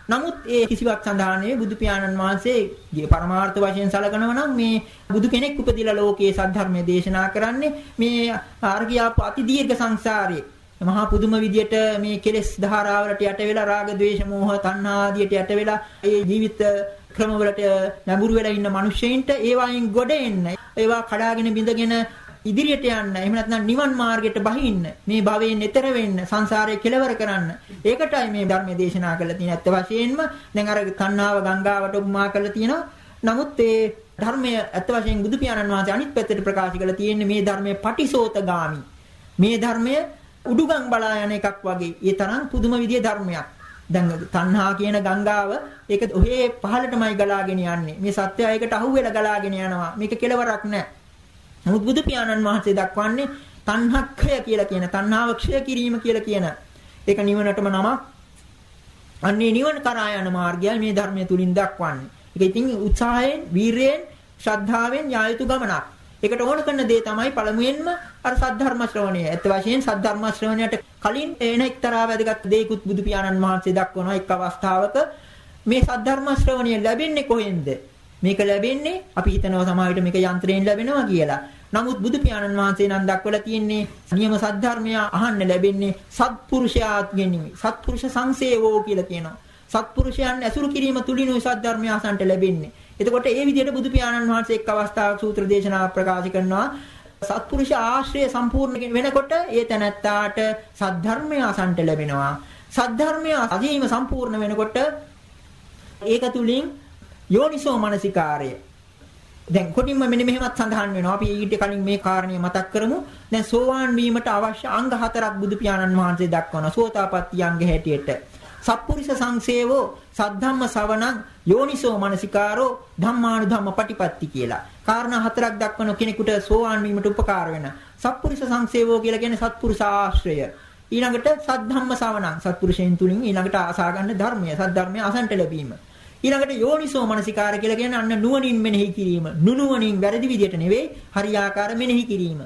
නමුත් ඒ කිසිවක් සඳහන් බුදු පියාණන් වහන්සේගේ පරමාර්ථ වශයෙන් සලකනවා නම් මේ බුදු කෙනෙක් උපදිලා ලෝකයේ සද්ධර්මයේ දේශනා කරන්නේ මේ ආර්ගියා අති දීර්ඝ සංසාරයේ. මහා පුදුම විදියට මේ කෙලෙස් ධාරාවලට යට වෙලා රාග ද්වේෂ මෝහ තණ්හා ආදියට යට වෙලා ඒ ජීවිත ක්‍රමවලට නැඹුරු වෙලා ඉන්න මිනිස්සෙයින්ට ඒවායින් ගොඩ එන්න. ඒවා කඩාගෙන බිඳගෙන ඉදිරියට යන්න. එහෙම නැත්නම් නිවන් මාර්ගයට බහින්න. මේ භවයෙන් එතර වෙන්න සංසාරේ කෙලවර කරන්න. ඒකටයි මේ ධර්මයේ දේශනා කරලා තියෙන ඇත්ත වශයෙන්ම දැන් අර කන්නාව ගංගාවට උපමා කරලා තියෙනවා. නමුත් ඒ ධර්මය ඇත්ත වශයෙන් බුදු පියාණන් වහන්සේ අනිත් පැත්තට ප්‍රකාශ කරලා තියෙන්නේ මේ ධර්මයේ පටිසෝතගාමි. මේ ධර්මය උඩුගම් බලා යන එකක් වගේ. ඒ තරම් පුදුම විදිය ධර්මයක්. දැන් තණ්හා කියන ගංගාව ඒක ඔහේ පහළටමයි ගලාගෙන යන්නේ. මේ සත්‍යය ඒකට අහුවෙලා ගලාගෙන යනවා. මේක කෙලවරක් නැහැ නමුත් බුදු පියාණන් වහන්සේ දක්වන්නේ තණ්හක්ඛය කියලා කියන තණ්හාව ක්ෂය කිරීම කියලා කියන ඒක නිවනටම නමක්. අන්නේ නිවන කරා යන මාර්ගයයි මේ ධර්මයේ තුලින් දක්වන්නේ. ඒක ඉතින් උත්සාහයෙන්, වීරයෙන්, ශ්‍රද්ධාවෙන් යා යුතු ගමනක්. ඒකට ඕන කරන දේ තමයි පළමුවෙන්ම අර සද්ධර්ම ශ්‍රවණය. ඇත්ත වශයෙන් සද්ධර්ම ශ්‍රවණයට කලින් එන එක්තරා වැදගත් දෙයකුත් බුදු පියාණන් වහන්සේ දක්වනවා එක් අවස්ථාවක මේ සද්ධර්ම ශ්‍රවණය ලැබෙන්නේ කොහෙන්ද? මේක ලැබෙන්නේ අපි හිතනවා සමාජයට මේක යන්ත්‍රයෙන් ලැබෙනවා කියලා. නමුත් බුදු පියාණන් වහන්සේ නම් දක්වලා තියෙන්නේ නියම සද්ධර්මය අහන්න ලැබෙන්නේ සත්පුරුෂයාත්ගෙන් නෙමෙයි. සත්පුරුෂ සංසේවෝ කියලා කියනවා. සත්පුරුෂයන් ඇසුරු කිරීම තුලිනුයි සද්ධර්මය අසන්ට ලැබෙන්නේ. එතකොට ඒ විදිහට බුදු පියාණන් වහන්සේ එක් අවස්ථාවක සූත්‍ර දේශනාවක් ප්‍රකාශ කරනවා. සත්පුරුෂ ආශ්‍රය සම්පූර්ණ වෙනකොට ඒ තැනැත්තාට සද්ධර්මය අසන්ට ලැබෙනවා. සද්ධර්මය අදීම සම්පූර්ණ වෙනකොට ඒක තුලින් යෝනිසෝ මනසිකාරය. දැන් කොටින්ම මෙන්න මෙහෙමත් සඳහන් වෙනවා. අපි ඊට කලින් මේ කාරණිය මතක් කරමු. දැන් සෝවාන් වීමට අවශ්‍ය අංග හතරක් බුදු පියාණන් වහන්සේ දක්වනවා. සෝතාපට්ටි අංග හැටියට. සත්පුරුෂ සංසේවෝ සද්ධම්ම සවණං යෝනිසෝ මනසිකාරෝ ධම්මානුධම්ම පටිපත්ති කියලා. කාරණා හතරක් දක්වන කෙනෙකුට සෝවාන් වීමට උපකාර වෙන. සත්පුරුෂ සංසේවෝ කියලා කියන්නේ සත්පුරුෂ ආශ්‍රය. ඊළඟට සද්ධම්ම සවණං සත්පුරුෂයන් තුලින් ඊළඟට ආසා ගන්න ධර්මය සද්ධර්මය අසන්ට ලැබීම. ඊළඟට යෝනිසෝ මනසිකාර කියලා කියන්නේ අන්න නුවණින් මෙනෙහි කිරීම. නුනුවණින් වැරදි විදියට නෙවෙයි හරියාකාර මෙනෙහි කිරීම.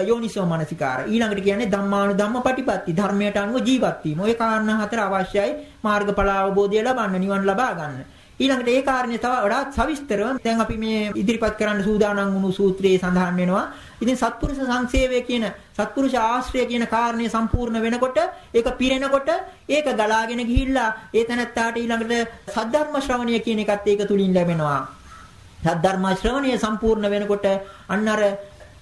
යෝනිසෝ මනසිකාර. ඊළඟට කියන්නේ ධම්මානුධම්ම පටිපatti. ධර්මයට අනුව ජීවත් වීම. ඔය කාරණා හතර අවශ්‍යයි මාර්ගඵල අවබෝධය ලබන්න, නිවන් ලබා ගන්න. ඊළඟට ඒ කාරණේ තව වඩාත් සවිස්තරව දැන් අපි මේ ඉදිරිපත් කරන්න සූදානම් වුණු සූත්‍රයේ සඳහන් වෙනවා. ඉතින් සත්පුරුෂ සංසේවය කියන සත්පුරුෂ ආශ්‍රය කියන කාරණේ සම්පූර්ණ වෙනකොට ඒක පිරෙනකොට ඒක ගලාගෙන ගිහිල්ලා ඒ තැනත්තාට ඊළඟට සද්ධර්ම ශ්‍රවණය කියන එකත් ඒක තුලින් ලැබෙනවා. සද්ධර්ම ශ්‍රවණය සම්පූර්ණ වෙනකොට අන්න අර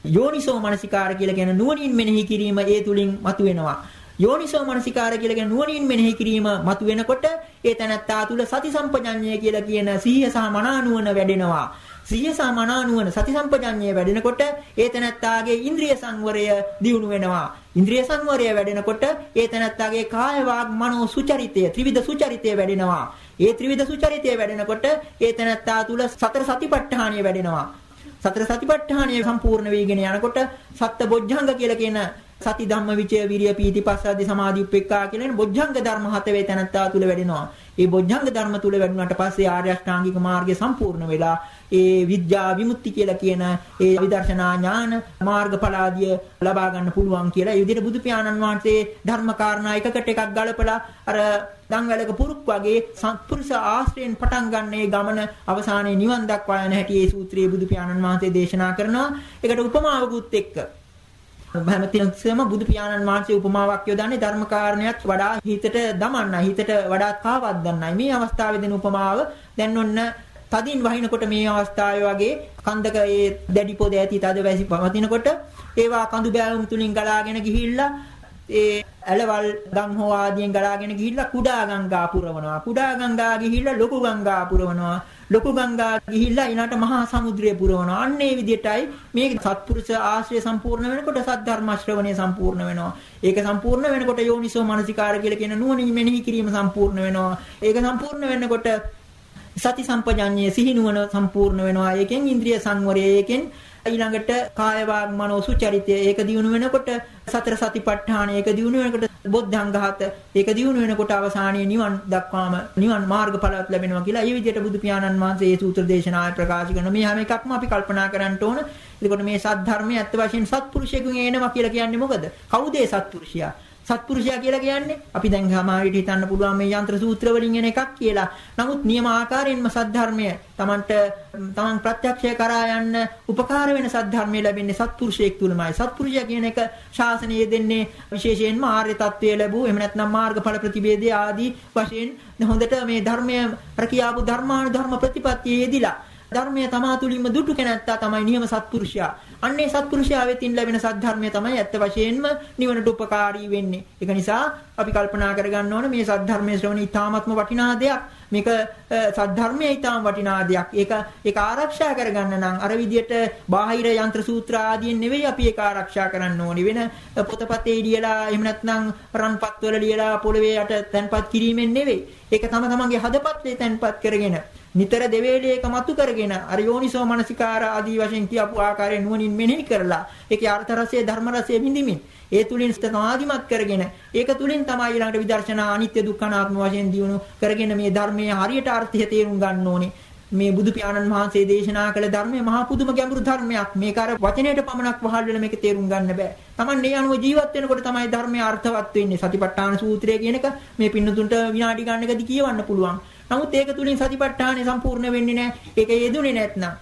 යෝනිසෝ මනසිකාර කියලා කියන නුවණින් මෙනෙහි කිරීම ඒ තුලින් මතුවෙනවා. යෝනිසෝ මනසිකාර කියලා කියන නුවණින් මෙනෙහි කිරීම මතු වෙනකොට ඒ තැනත්තා තුල සති සම්පජඤ්ඤය කියලා කියන සිහිය සහ මනානුවන වැඩෙනවා. සිහිය සහ මනානුවන සති සම්පජඤ්ඤය වැඩෙනකොට ඒ තැනත්තාගේ ඉන්ද්‍රිය සංවරය දියුණු වෙනවා. ඉන්ද්‍රිය සංවරය වැඩෙනකොට ඒ තැනත්තාගේ කාය වාග් මනෝ සුචරිතය ත්‍රිවිධ සුචරිතය වැඩෙනවා. ඒ ත්‍රිවිධ සුචරිතය වැඩෙනකොට ඒ තැනත්තා තුල සතර සතිපට්ඨානිය වැඩෙනවා. සතර සතිපට්ඨානිය සම්පූර්ණ වෙගෙන යනකොට සත්ත බොජ්ජංග කියලා කියන සති ධම්ම විචය විරිය පීති පස්සද්ධි සමාධි උපේක්ඛා කියන බොජ්ජංග ධර්ම හත වේ තැනත්තා තුල වැඩෙනවා. ඒ බොජ්ජංග ධර්ම තුල වැඩුණාට පස්සේ ආර්ය අෂ්ටාංගික මාර්ගය සම්පූර්ණ වෙලා ඒ විද්‍යා විමුක්ති කියලා කියන ඒ විදර්ශනා ඥාන මාර්ගඵලාදිය ලබා ගන්න පුළුවන් කියලා. ඒ විදිහට බුදු පියාණන් වහන්සේ ධර්ම කාරණා එකකට එකක් ගලපලා අර දන්වැලක පුරුක් වගේ සත්පුරුෂ ආශ්‍රයෙන් පටන් ගන්න ඒ ගමන අවසානයේ නිවන් දක්වා යන හැටි මේ සූත්‍රයේ බුදු පියාණන් වහන්සේ දේශනා කරනවා. ඒකට උපමාවකුත් එක්ක හැමතිස්සෙම බුදු පියාණන් වහන්සේ උපමාවක් යොදන්නේ ධර්ම කාරණයක් වඩා හිතට දමන්නයි හිතට වඩා කාවද්දන්නයි මේ අවස්ථාවේ දෙන උපමාව දැන් ඔන්න තදින් වහිනකොට මේ අවස්ථාවේ වගේ කන්දක ඒ දැඩි පොද ඇති තද වැසි පවතිනකොට ඒවා කඳු බෑවුම් තුලින් ගලාගෙන ගිහිල්ලා ඒ ඇලවල් ගම් හෝ ආදියෙන් ගලාගෙන ගිහිල්ලා කුඩා ගංගා පුරවනවා. කුඩා ගංගා ගිහිල්ලා ලොකු ගංගා පුරවනවා. ලොකු ගංගා ගිහිල්ලා ඊළාට මහා සමුද්‍රය පුරවනවා. අන්න ඒ විදිහටයි මේ සත්පුරුෂ ආශ්‍රය සම්පූර්ණ වෙනකොට සද්ධර්ම ශ්‍රවණය සම්පූර්ණ වෙනවා. ඒක සම්පූර්ණ වෙනකොට යෝනිසෝ මනසිකාර කියලා කියන නුවණින් මෙනෙහි කිරීම සම්පූර්ණ වෙනවා. ඒක සම්පූර්ණ වෙනකොට සති සම්පජඤ්ඤය සිහිනුවන සම්පූර්ණ වෙනවා. ඒකෙන් ඉන්ද්‍රිය සංවරය ඒකෙන් ඊළඟට කාය වාග් මනෝ සුචරිතය ඒක දිනු වෙනකොට සතර සතිපට්ඨාන ඒක දිනු වෙනකොට බොද්ධංගහත ඒක දිනු වෙනකොට අවසානයේ නිවන් දක්වාම නිවන් මාර්ගඵලات ලැබෙනවා කියලා ඒ විදිහට බුදු පියාණන් වහන්සේ මේ සූත්‍ර දේශනාවේ ප්‍රකාශ කරන මේ හැම එකක්ම අපි කල්පනා කරන්න ඕන. එතකොට මේ සත්‍ය ධර්මයේ ඇත්ත වශයෙන් සත්පුරුෂයෙකුන් එනවා කියලා කියන්නේ මොකද? කවුද ඒ සත්පුරුෂයා? සත්පුරුෂයා කියලා කියන්නේ අපි දැන් සමාවිත හිතන්න පුළුවන් මේ යంత్ర සූත්‍ර වලින් එන එකක් කියලා. නමුත් නියම ආකාරයෙන්ම සද්ධර්මය Tamanට Taman ප්‍රත්‍යක්ෂය කරා යන්න උපකාර වෙන සද්ධර්මය ලැබෙන්නේ සත්පුරුෂයෙක් තුලමයි. සත්පුරුෂයා කියන එක ශාසනයේ දෙන්නේ විශේෂයෙන්ම ආර්ය තත්වයේ ලැබූ එහෙම නැත්නම් මාර්ගඵල ප්‍රතිවේදයේ ආදී වශයෙන් හොඳට මේ ධර්මය රකියාපු ධර්මානුධර්ම ප්‍රතිපත්තියේ යෙදිලා ධර්මය තමා තුළින්ම දුටු කෙනත්තා තමයි නියම සත්පුරුෂයා. අන්නේ සත්පුරුෂයා වෙතින් ලැබෙන සද්ධර්මය තමයි ඇත්ත වශයෙන්ම නිවනට උපකාරී වෙන්නේ. ඒක නිසා අපි කල්පනා කරගන්න ඕන මේ සද්ධර්මයේ ශ්‍රවණය ඉතාමත්ම වටිනා දෙයක්. මේක සද්ධර්මයේ ඉතාම වටිනා දෙයක්. ඒක ඒක ආරක්ෂා කරගන්න නම් අර විදියට බාහිර යන්ත්‍ර සූත්‍ර ආදියෙන් නෙවෙයි අපි ඒක ආරක්ෂා කරන්න ඕනි. වෙන පොතපතේ ලියලා එහෙම නැත්නම් රන්පත්වල ලියලා පොළවේ යට තැන්පත් කිරීමෙන් නෙවෙයි. ඒක තම තමන්ගේ හදපත්ලේ තැන්පත් කරගෙන නිතර දෙවේලේ එක මතු කරගෙන අර යෝනිසෝ මනසිකාර ආදී වශයෙන් කියපු ආකාරයෙන් නුවණින් මෙනෙහි කරලා ඒකේ අර්ථ රසය ධර්ම රසය විඳිමින් ඒ තුලින් සමාධිමත් කරගෙන ඒක තුලින් තමයි ඊළඟට විදර්ශනා අනිත්‍ය දුක්ඛ අනාත්ම වශයෙන් දියුණු කරගෙන මේ ධර්මයේ හරියට අර්ථය තේරුම් ගන්න ඕනේ මේ බුදු පියාණන් වහන්සේ දේශනා කළ ධර්මයේ මහා පුදුම ගැඹුරු ධර්මයක්. මේක අර වචනයට පමණක් වහල් වෙලා මේක තේරුම් ගන්න බෑ. Taman මේ අනුව ජීවත් වෙනකොට තමයි ධර්මයේ අර්ථවත් වෙන්නේ. සතිපට්ඨාන සූත්‍රය කියන එක මේ පින්නතුන්ට විනාඩි ගන්නකදී කියවන්න පුළුවන්. නමුත් ඒක තුලින් සතිපට්ඨානෙ සම්පූර්ණ වෙන්නේ නැහැ. ඒක යෙදුනේ නැත්නම්.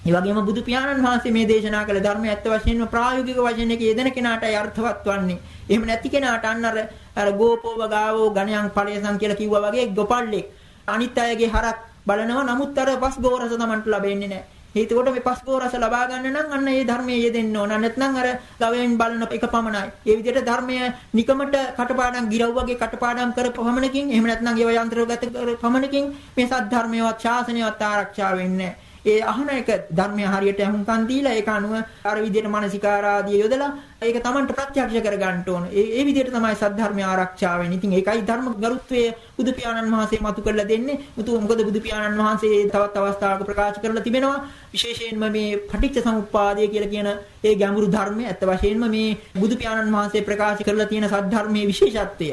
ඒ වගේම බුදු පියාණන් වහන්සේ මේ දේශනා කළ ධර්මය ඇත්ත වශයෙන්ම ප්‍රායෝගික වශයෙන් එක යෙදෙන කෙනාටයි අර්ථවත් වන්නේ. එහෙම නැති කෙනාට අන්න අර අර ගෝපෝව ගාවෝ ගණයන් ඵලයසන් කියලා කිව්වා වගේ ගොපල්ලෙක් අනිත් අයගේ හරක් බලනවා නමුත් අර පස් ගෝරස තමන්ට ලැබෙන්නේ නැහැ. ඒකකොට මේ පස්කෝ රස ලබා ගන්න නම් අන්න ඒ ධර්මයේ යෙදෙන්න ඕන. නැත්නම් අර ගවයෙන් බලන එක පමණයි. ඒ විදිහට ධර්මය නිකමට කටපාඩම් ගිරව් වගේ කටපාඩම් කරපමණකින් එහෙම නැත්නම් ඒව යන්ත්‍රගත කරපමණකින් මේ සත්‍ය ධර්මයවත් ශාසනයවත් ආරක්ෂා වෙන්නේ නැහැ. ඒ අහන එක ධර්මය හරියට අහුම්කන් දීලා ඒක අනුව අර විදිහට මානසිකාර ආදී යොදලා ඒක Tamanට ප්‍රත්‍යක්ෂ කර ගන්න ඕන. ඒ ඒ විදිහට තමයි සද්ධර්මය ආරක්ෂා වෙන්නේ. ඉතින් ඒකයි ධර්ම ගරුත්වයේ බුදු පියාණන් වහන්සේ මතු කරලා දෙන්නේ. මුතු මොකද බුදු පියාණන් වහන්සේ තවත් අවස්ථාවක ප්‍රකාශ කරලා තිබෙනවා. විශේෂයෙන්ම මේ පටිච්ච සමුප්පාදය කියලා කියන ඒ ගැඹුරු ධර්මය ඇත්ත වශයෙන්ම මේ බුදු පියාණන් වහන්සේ ප්‍රකාශ කරලා තියෙන සද්ධර්මයේ විශේෂත්වය.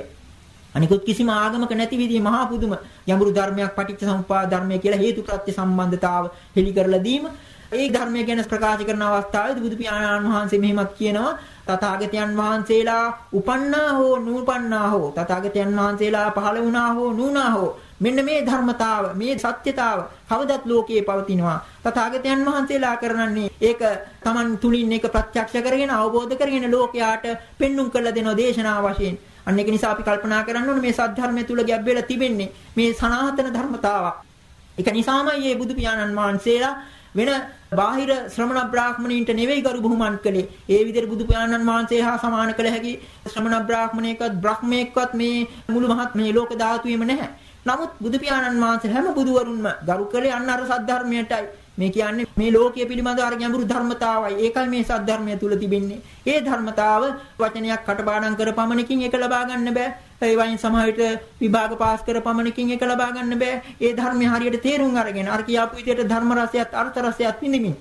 අනිකුත් කිසිම ආගමක නැති විදිහේ මහා පුදුම යඹුරු ධර්මයක් පටිච්චසමුප්පාද ධර්මය කියලා හේතු ප්‍රත්‍ය සම්බන්ධතාව හෙළි කරලා දීම. ඒ ධර්මය ගැන ප්‍රකාශ කරන අවස්ථාවේදී බුදු පියාණන් වහන්සේ මෙහිමත් කියනවා තථාගතයන් වහන්සේලා උපන්නා හෝ නූපන්නා හෝ තථාගතයන් වහන්සේලා පහළ වුණා හෝ නූනා හෝ මෙන්න මේ ධර්මතාව මේ සත්‍යතාව කවදත් ලෝකයේ පවතිනවා. තථාගතයන් වහන්සේලා කරන්නේ ඒක Taman තුලින් ඒක ප්‍රත්‍යක්ෂ කරගෙන අවබෝධ කරගෙන ලෝකයාට පෙන්눔 කළ දෙන දේශනා වශයෙන්. අන්න ඒක නිසා අපි කල්පනා කරන්න ඕනේ මේ සද්ධර්මය තුල ගැබ් වෙලා තිබෙන්නේ මේ සනාතන ධර්මතාවක්. ඒක නිසාමයි මේ බුදු පියාණන් වහන්සේලා වෙන බාහිර ශ්‍රමණ බ්‍රාහ්මණයින්ට නෙවෙයි ගරු බුහුමන් කළේ. ඒ විදිහට බුදු පියාණන් වහන්සේ හා සමාන කළ හැකි ශ්‍රමණ බ්‍රාහ්මණයෙක්වත් බ්‍රහ්මයෙක්වත් මේ මුළු මහත් මේ ලෝක ධාතුවේම නැහැ. නමුත් බුදු පියාණන් වහන්සේ හැම බුදුවරුන්ම ගරු කළේ අන්න අර සද්ධර්මයටයි. මේ කියන්නේ මේ ලෝකයේ පිළිබඳ අර ගැඹුරු ධර්මතාවයි. ඒකයි මේ සද්ධර්මය තුල තිබෙන්නේ. ඒ ධර්මතාව වචනයක් කටපාඩම් කර පමණකින් ඒක ලබා ගන්න බෑ. ඒ වයින් සමහර විට විභාග පාස් කර පමණකින් ඒක ලබා ගන්න බෑ. ඒ ධර්මය හරියට තේරුම් අරගෙන අර කියාපු විදිහට ධර්ම රසයත් අර්ථ රසයත් විඳින්න.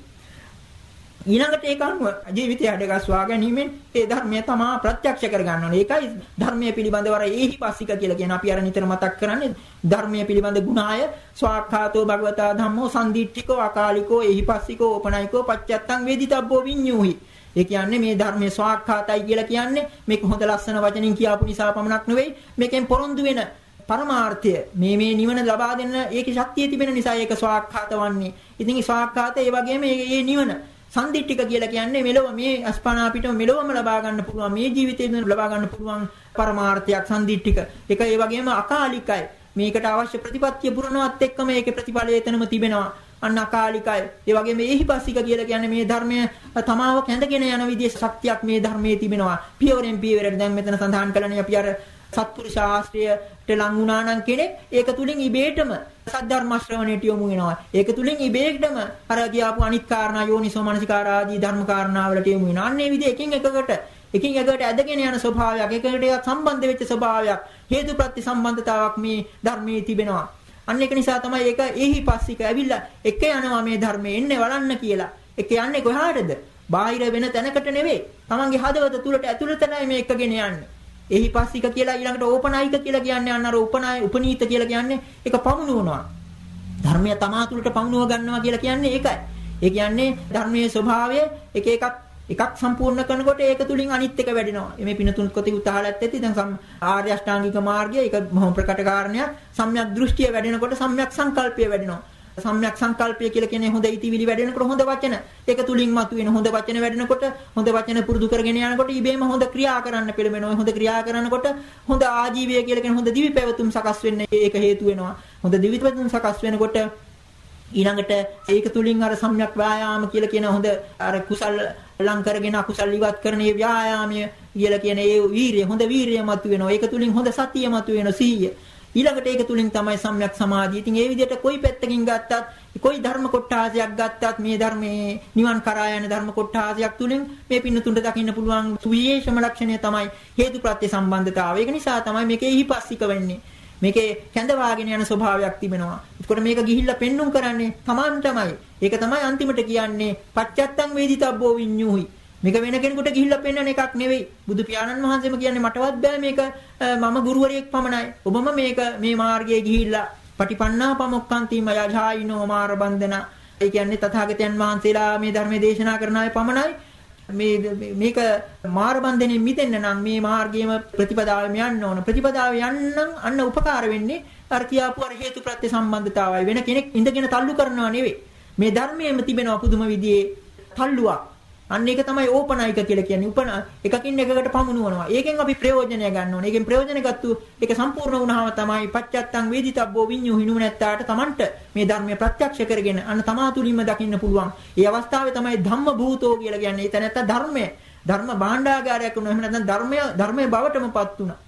ඊළඟට ඒක අනුව ජීවිතය අඩගස්වා ගැනීමෙන් ඒ ධර්මය තමා ප්‍රත්‍යක්ෂ කරගන්න ඕනේ. ඒකයි ධර්මයේ පිළිබඳව අර ඒහිපස්සික කියලා කියන අපි අර නිතර මතක් කරන්නේ ධර්මයේ පිළිබඳ ගුණාය ස්වාක්ඛාතෝ භගවතා ධම්මෝ සම්දිට්ඨිකෝ අකාලිකෝ ඒහිපස්සිකෝ ඕපනයිකෝ පච්චත්තං වේදිතබ්බෝ විඤ්ඤූහි. ඒ කියන්නේ මේ ධර්මයේ ස්වාක්ඛාතයි කියලා කියන්නේ මේක හොඳ ලස්සන වචනින් කියාපු නිසා පමණක් නෙවෙයි මේකෙන් පොරොන්දු වෙන පරමාර්ථය මේ මේ නිවන ලබා දෙන්න ඒකේ ශක්තිය තිබෙන නිසා ඒක ස්වාක්ඛාත වන්නේ. ඉතින් ස්වාක්ඛාත ඒ වගේම මේ නිවන සම්දිට්ඨික කියලා කියන්නේ මෙලොව මේ අස්පනා පිටම මෙලොවම ලබා ගන්න පුළුවන් මේ ජීවිතේදී ලබා ගන්න පුළුවන් පරමාර්ථයක් සම්දිට්ඨික. ඒක ඒ වගේම අකාලිකයි. මේකට අවශ්‍ය ප්‍රතිපත්තිය පුරනවත් එක්කම ඒකේ ප්‍රතිඵලය එතනම තිබෙනවා. අන්න අකාලිකයි. ඒ වගේම ඒහිපස්සික කියලා කියන්නේ මේ ධර්මය තමාව කැඳගෙන යන විදිහේ ශක්තියක් මේ ධර්මයේ තිබෙනවා. පියවරෙන් පියවරට දැන් මෙතන සඳහන් කළනේ අපි අර සත්පුරුෂ ආශ්‍රයයට ලං වුණා නම් කෙනෙක් ඒක තුලින් ඉබේටම සද්ධර්ම ශ්‍රවණයට යොමු වෙනවා. ඒක තුලින් ඉබේටම අර කියාපු අනිත් කාරණා යෝනිසෝ මනසිකාර ආදී ධර්ම කාරණාවලට යොමු වෙනවා. අන්න ඒ විදිහ එකින් එකකට එකින් එකට ඇදගෙන යන ස්වභාවයක්, එකකට සම්බන්ධ වෙච්ච ස්වභාවයක්, හේතුප්‍රත්‍ය සම්බන්ධතාවක් මේ ධර්මයේ තිබෙනවා. අන්න ඒක නිසා තමයි ඒක එහි පස්සික ඇවිල්ලා එක යනවා මේ ධර්මයේ එන්නේ වළන්න කියලා. ඒක යන්නේ කොහාටද? බාහිර වෙන තැනකට නෙවෙයි. Tamange හදවත තුලට ඇතුළතයි මේ එකගෙන යන්නේ. එහි පස්සික කියලා ඊළඟට ඕපනායික කියලා කියන්නේ අන්න අර උපනාය උපනීත කියලා කියන්නේ ඒක පමුණුවනවා. ධර්මය තමා තුළට පමුණුව ගන්නවා කියලා කියන්නේ ඒකයි. ඒ කියන්නේ ධර්මයේ ස්වභාවය එක එකක් එකක් සම්පූර්ණ කරනකොට ඒක තුලින් අනිත් එක වැඩෙනවා. මේ පිනතුන් කොටි උතහලත් ඇති. දැන් ආර්ය අෂ්ටාංගික මාර්ගය ඒක බොහොම ප්‍රකට කාරණයක්. සම්‍යක් දෘෂ්ටිය වැඩෙනකොට සම්‍යක් සංකල්පය වැඩෙනවා. සම්‍යක් සංකල්පය කියලා කියන්නේ හොඳ ඉතිවිලි වැඩෙනකොට හොඳ වචන. ඒක තුලින් මතුවෙන හොඳ වචන වැඩෙනකොට හොඳ වචන පුරුදු කරගෙන යනකොට ඉබේම හොඳ ක්‍රියා කරන්න පෙළඹෙනවා. හොඳ ක්‍රියා කරනකොට හොඳ ආජීවය කියලා කියන හොඳ දිවි පැවතුම් සකස් වෙන්න ඒක හේතු වෙනවා. හොඳ දිවි පැවතුම් සකස් වෙනකොට ඊළඟට ඒක තුලින් අර සම්‍යක් ව්‍යායාම කියලා කියන හොඳ අර කුසල් ලං කරගෙන අකුසල් ඉවත් කරන මේ ව්‍යායාමය කියලා කියන ඒ වීරිය හොඳ වීරිය මතුවෙනවා. ඒක තුලින් හොඳ සතිය මතුවෙනවා. සීය ඊළඟට ඒක තුලින් තමයි සම්‍යක් සමාධිය. ඉතින් ඒ විදිහට කොයි පැත්තකින් ගත්තත්, කොයි ධර්ම කොටාසයක් ගත්තත් මේ ධර්මයේ නිවන් කරා යන ධර්ම කොටාසයක් තුලින් මේ පින්නතුන්ට දකින්න පුළුවන් සුවිශේෂම ලක්ෂණය තමයි හේතුප්‍රත්‍ය සම්බන්ධතාවය. ඒක නිසා තමයි මේකේ හිපස්සික වෙන්නේ. මේකේ කැඳවාගෙන යන ස්වභාවයක් තිබෙනවා. එතකොට මේක ගිහිල්ලා පෙන්눔 කරන්නේ Taman ඒක තමයි අන්තිමට කියන්නේ පච්චත්තං වේදිතබ්බෝ විඤ්ඤුහි. මේක වෙන කෙනෙකුට ගිහිල්ලා පෙන්වන එකක් නෙවෙයි. බුදු පියාණන් වහන්සේම කියන්නේ මටවත් බෑ මේක මම ගුරුවරයෙක් පමණයි. ඔබම මේක මේ මාර්ගයේ ගිහිල්ලා පටිපන්නා පමොක්කන්ති මයජායිනෝ මාර බන්දන. ඒ කියන්නේ තථාගතයන් වහන්සේලා මේ ධර්මයේ දේශනා කරන අය පමණයි. මේ මේක මාර බන්ධනෙන් මිදෙන්න නම් මේ මාර්ගයේම ප්‍රතිපදාවෙම යන්න ඕන. ප්‍රතිපදාව යන්නම් අන්න උපකාර වෙන්නේ අර කියාපු අර හේතු ප්‍රත්‍ය සම්බන්ධතාවයි. වෙන කෙනෙක් ඉඳගෙන තල්ලු කරනවා නෙවෙයි. මේ ධර්මයේම තිබෙන පුදුම විදිහේ තල්ලුවක්. අන්න ඒක තමයි ඕපනායික කියලා කියන්නේ. උපන එකකින් එකකට පමුණුවනවා. ඒකෙන් අපි ප්‍රයෝජනය ගන්න ඕනේ. ඒකෙන් ප්‍රයෝජන ගත්තු ඒක සම්පූර්ණ වුණාම තමයි පච්චත්තං වේදිතබ්බෝ විඤ්ඤු හිනු නැත්තාට Tamanට මේ ධර්මය ප්‍රත්‍යක්ෂ කරගෙන අන්න තමා තුලින්ම දකින්න පුළුවන්. ඒ අවස්ථාවේ තමයි ධම්ම භූතෝ කියලා කියන්නේ. ඒ තැනත්ත ධර්මය. ධර්ම භාණ්ඩාගාරයක් වුණා. එහෙම නැත්නම් ධර්මය ධර්මයේ බවටමපත් වුණා.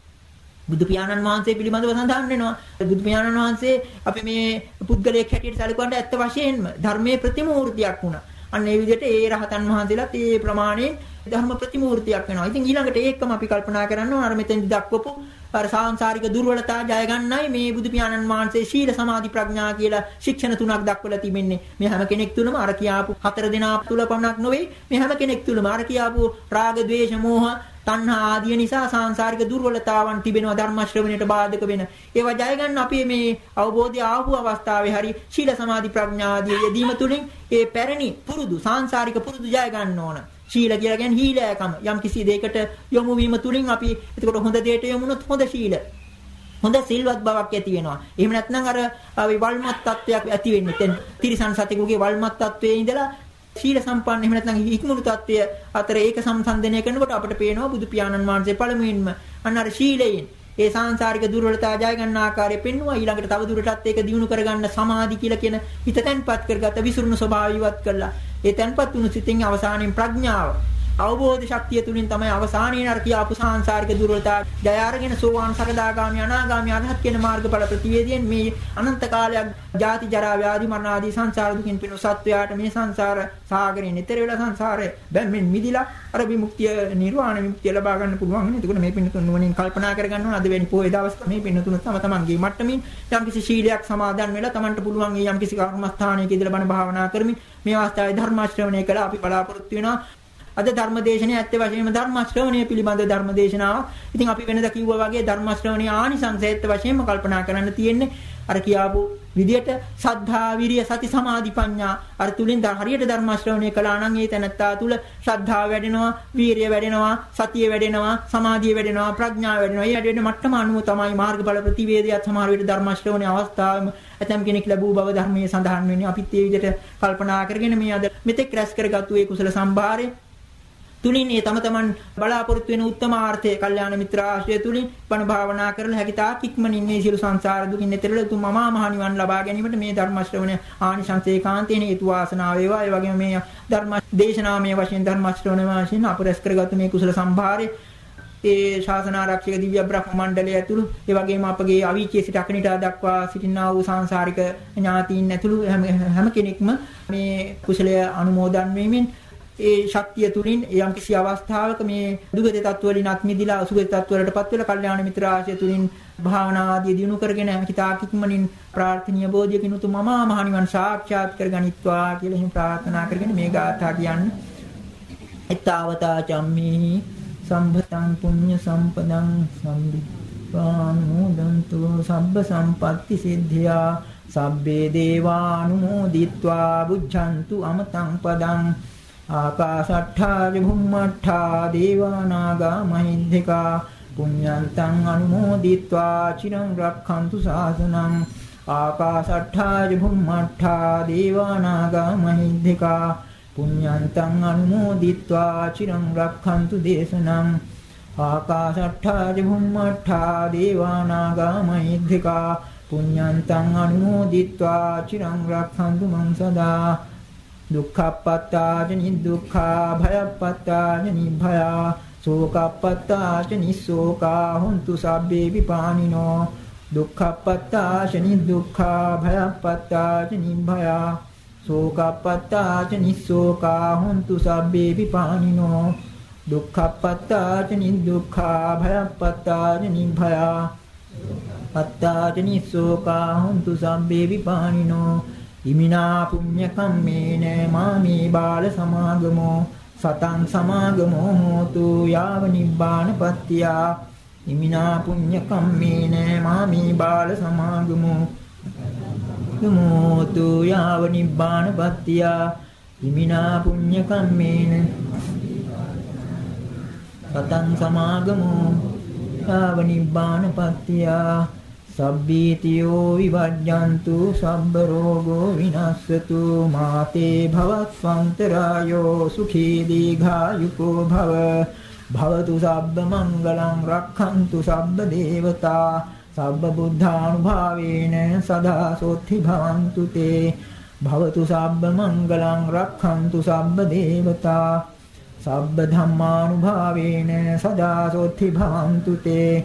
බුදු පියාණන් වහන්සේ පිළිබඳව සඳහන් වෙනවා. බුදු පියාණන් වහන්සේ අපි මේ පුද්ගලයෙක් හැටියට සැලකුවාට ඇත්ත වශයෙන්ම ධර්මයේ ප්‍රතිමූර්තියක් වුණා. අන්න ඒ විදිහට ඒ රහතන් වහන්සේලාත් ඒ ප්‍රමාණයෙන් ධර්ම ප්‍රතිමූර්තියක් වෙනවා. ඉතින් ඊළඟට ඒකම අපි කල්පනා කරන්න ඕන අර මෙතෙන්දි දක්වපු අර සාංශාරික දුර්වලතා ජය ගන්නයි මේ බුදු පියාණන් වහන්සේ ශීල සමාධි ප්‍රඥා කියලා ශික්ෂණ තුනක් දක්වලා තිබෙන්නේ. මේ හැම කෙනෙක් තුළම අර කියාපු හතර දෙනා තුල පමණක් නෙවෙයි මේ හැම කෙනෙක් තුළම අර කියාපු රාග, ద్వේෂ, මෝහ තණ්හා ආදිය නිසා සාංශාරික දුර්වලතාවන් තිබෙනවා ධර්ම ශ්‍රවණයට බාධක වෙන. ඒවා ජය ගන්න අපි මේ අවබෝධය ආපු අවස්ථාවේ හරි ශීල සමාධි ප්‍රඥා ආදී යෙදීම තුලින් ඒ පැරණි පුරුදු සාංශාරික පුරුදු ජය ගන්න ඕන. ශීල කියලා කියන්නේ හීලෑකම. යම් කිසි දෙයකට යොමු වීම තුලින් අපි එතකොට හොඳ දෙයට යොමුනොත් හොඳ ශීල. හොඳ සිල්වත් බවක් ඇති වෙනවා. එහෙම නැත්නම් අර වල්මත් තත්වයක් ඇති වෙන්නේ. දැන් තිරිසන් සතෙකුගේ වල්මත් තත්වයේ ඉඳලා ශීල සම්පන්න එහෙම නැත්නම් ඉක්මුණු තත්වය අතර ඒක සම්සන්දනය කරනකොට අපිට පේනවා බුදු පියාණන් වහන්සේ පළමුවෙන්ම අන්න අර ශීලයෙන් ඒ සාංශාරික දුර්වලතා ජය ගන්න ආකාරය පෙන්වුවා. ඊළඟට තව දුරටත් ඒක දිනු කරගන්න සමාධි කියලා කියන හිත තැන්පත් කරගත්ත විසුරුණු ස්වභාවය ඉවත් කළා. ඒ තැන්පත් වුණු සිතින් අවසානයේ ප්‍රඥාව අවබෝධ ශක්තිය තුලින් තමයි අවසානයේ අර කියාපු සාංශාරික දුර්වලතා ජය අරගෙන සෝවාන් සකදාගාමි අනාගාමි අරහත් කියන මාර්ගඵල ප්‍රතිවේදයෙන් මේ අනන්ත කාලයක් ජාති ජරා ව්‍යාධි මරණ ආදී සංසාර දුකින් පිණු සත්වයාට මේ සංසාර සාගරේ නිතර වෙලා සංසාරේ බැම්මෙන් මිදිලා අර විමුක්තිය නිර්වාණ විමුක්තිය ලබා ගන්න පුළුවන් නේ. එතකොට මේ පින්නතුන් නුවණින් කල්පනා කරගන්න ඕන අද වෙනි පොයේ දවස් මේ පින්නතුන් තම තමන්ගේ මට්ටමින් යම්කිසි ශීලයක් සමාදන් වෙලා තමන්ට පුළුවන් මේ යම්කිසි කර්මස්ථානයක ඉඳලා බණ භාවනා කරමින් මේ අවස්ථාවේ ධර්ම ශ්‍රවණය කළා අපි බලාපොරොත්තු වෙනවා අද ධර්මදේශනයේ ඇත්ත වශයෙන්ම ධර්ම ශ්‍රවණය පිළිබඳ ධර්මදේශනාව. ඉතින් අපි වෙනදා කිව්වා වගේ ධර්ම ශ්‍රවණයේ ආනිසංසයත් වශයෙන්ම කල්පනා කරන්න තියෙන්නේ අර කියාපු විදියට සද්ධා විරිය සති සමාධි ප්‍රඥා අර තුලින් හරියට ධර්ම ශ්‍රවණය කළා නම් ඒ තැනත්තා තුල ශ්‍රද්ධාව වැඩෙනවා වීරිය වැඩෙනවා සතිය වැඩෙනවා සමාධිය වැඩෙනවා ප්‍රඥාව වැඩෙනවා. ඒ වැඩෙන මට්ටම අනුව තමයි මාර්ගඵල ප්‍රතිවේදයක් සමහර විට ධර්ම ශ්‍රවණයේ අවස්ථාවෙම ඇතම් කෙනෙක් ලැබූ බව ධර්මයේ සඳහන් වෙන්නේ. අපිත් ඒ විදිහට කල්පනා කරගෙන මේ අද මෙතෙක් රැස් කරගත්තු ඒ කුසල සම්භාරය තුලින් ඒ තම තමන් බලාපොරොත්තු වෙන උත්තම ආර්ථය කල්යාණ මිත්‍ර ආශ්‍රය තුලින් බණ භාවනා කරලා හැකි තාක් ඉක්මනින් මේ සියලු සංසාර දුකින් එතරල උතුම් මමා මහ නිවන් ලබා ගැනීමට මේ ධර්ම ශ්‍රවණය ආනිසංසේ කාන්තේන හේතු වාසනා වේවා. ඒ වගේම මේ ධර්ම දේශනාමය වශයෙන් ධර්ම ශ්‍රවණය වශයෙන් අපරස් කරගත් මේ කුසල සම්භාරේ ඒ ශාසන ආරක්ෂක දිව්‍ය බ්‍රහ්ම මණ්ඩලය ඇතුළු ඒ වගේම අපගේ අවීචයේ සිට අකනිටා දක්වා සිටිනා වූ සංසාරික ඥාතීන් ඇතුළු හැම කෙනෙක්ම මේ කුසලය අනුමෝදන් වෙමින් ඒ ශක්තිය තුලින් යම්කිසි අවස්ථාවක මේ දුගති තත්ත්ව වලින් අත් මිදිලා අසුගති තත්ත්ව වලටපත් වෙලා කල්යාණ මිත්‍ර ආශ්‍රය තුලින් භාවනා ආදී දිනු කරගෙන හිතාකික්මනින් ප්‍රාර්ථනීය බෝධියකින් උතුම් මම මහ නිවන් සාක්ෂාත් කරගනිත්වා කියලා හිම ප්‍රාර්ථනා කරගෙන මේ ගාථා කියන්නේ. ඊතාවතා චම්මේ සම්භතං පුඤ්ඤ සම්පදං සම්දිත්වාන් නෝදන්තු සබ්බ සම්පatti සිද්ධියා සබ්බේ දේවානුමෝදිත්වා බුද්ධන්තු අමතං පදං ආකාශට්ඨා චුම්මට්ඨා දේවානාගා මහින්దికා පුඤ්ඤන්තං අනුමෝදිත්වා චිරං රක්ඛන්තු සාසනං ආකාශට්ඨා චුම්මට්ඨා දේවානාගා මහින්దికා පුඤ්ඤන්තං අනුමෝදිත්වා චිරං රක්ඛන්තු දේශනං ආකාශට්ඨා චුම්මට්ඨා දේවානාගා මහින්దికා පුඤ්ඤන්තං අනුමෝදිත්වා චිරං රක්ඛන්තු මං සදා දුක්ඛප්පත්තාච නිදුක්ඛා භයප්පත්තාච නිභයා සෝකප්පත්තාච නිස්සෝකා හොන්තු සබ්බේ විපානිනෝ දුක්ඛප්පත්තාච නිදුක්ඛා භයප්පත්තාච නිභයා සෝකප්පත්තාච නිස්සෝකා හොන්තු සබ්බේ විපානිනෝ දුක්ඛප්පත්තාච නිදුක්ඛා භයප්පත්තාච නිභයා පත්තාච නිස්සෝකා හොන්තු සබ්බේ විපානිනෝ ඉමිනා පුඤ්ඤ කම්මේන මාමේ බාල සමාගමෝ සතං සමාගමෝ හෝතු යාව නිබ්බානපත්තියා ඉමිනා පුඤ්ඤ කම්මේන මාමේ බාල සමාගමෝ නමෝතු යාව නිබ්බානපත්තියා ඉමිනා පුඤ්ඤ කම්මේන සතං සමාගමෝ යාව නිබ්බානපත්තියා සබ්බීතියෝ විවජ්ජන්තු සබ්බ රෝගෝ විනස්සතු මාතේ භවත්වන්තරායෝ සුඛී දීඝායුකෝ භව. භවතු සබ්බ මංගලං රක්ඛන්තු සබ්බ දේවතා. සබ්බ බුද්ධානුභාවේන සදා සොත්ති භවන්තු තේ. භවතු සබ්බ මංගලං රක්ඛන්තු සබ්බ දේවතා. සබ්බ ධම්මානුභාවේන සදා සොත්ති භවන්තු තේ.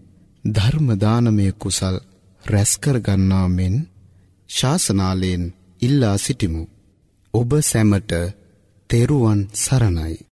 ධර්ම දානමය කුසල් රැස්කර ගන්නා මෙන් ශාසනාලයෙන් ඉල්ලා සිටිමු. ඔබ සැමට තෙරුවන් සරණයි.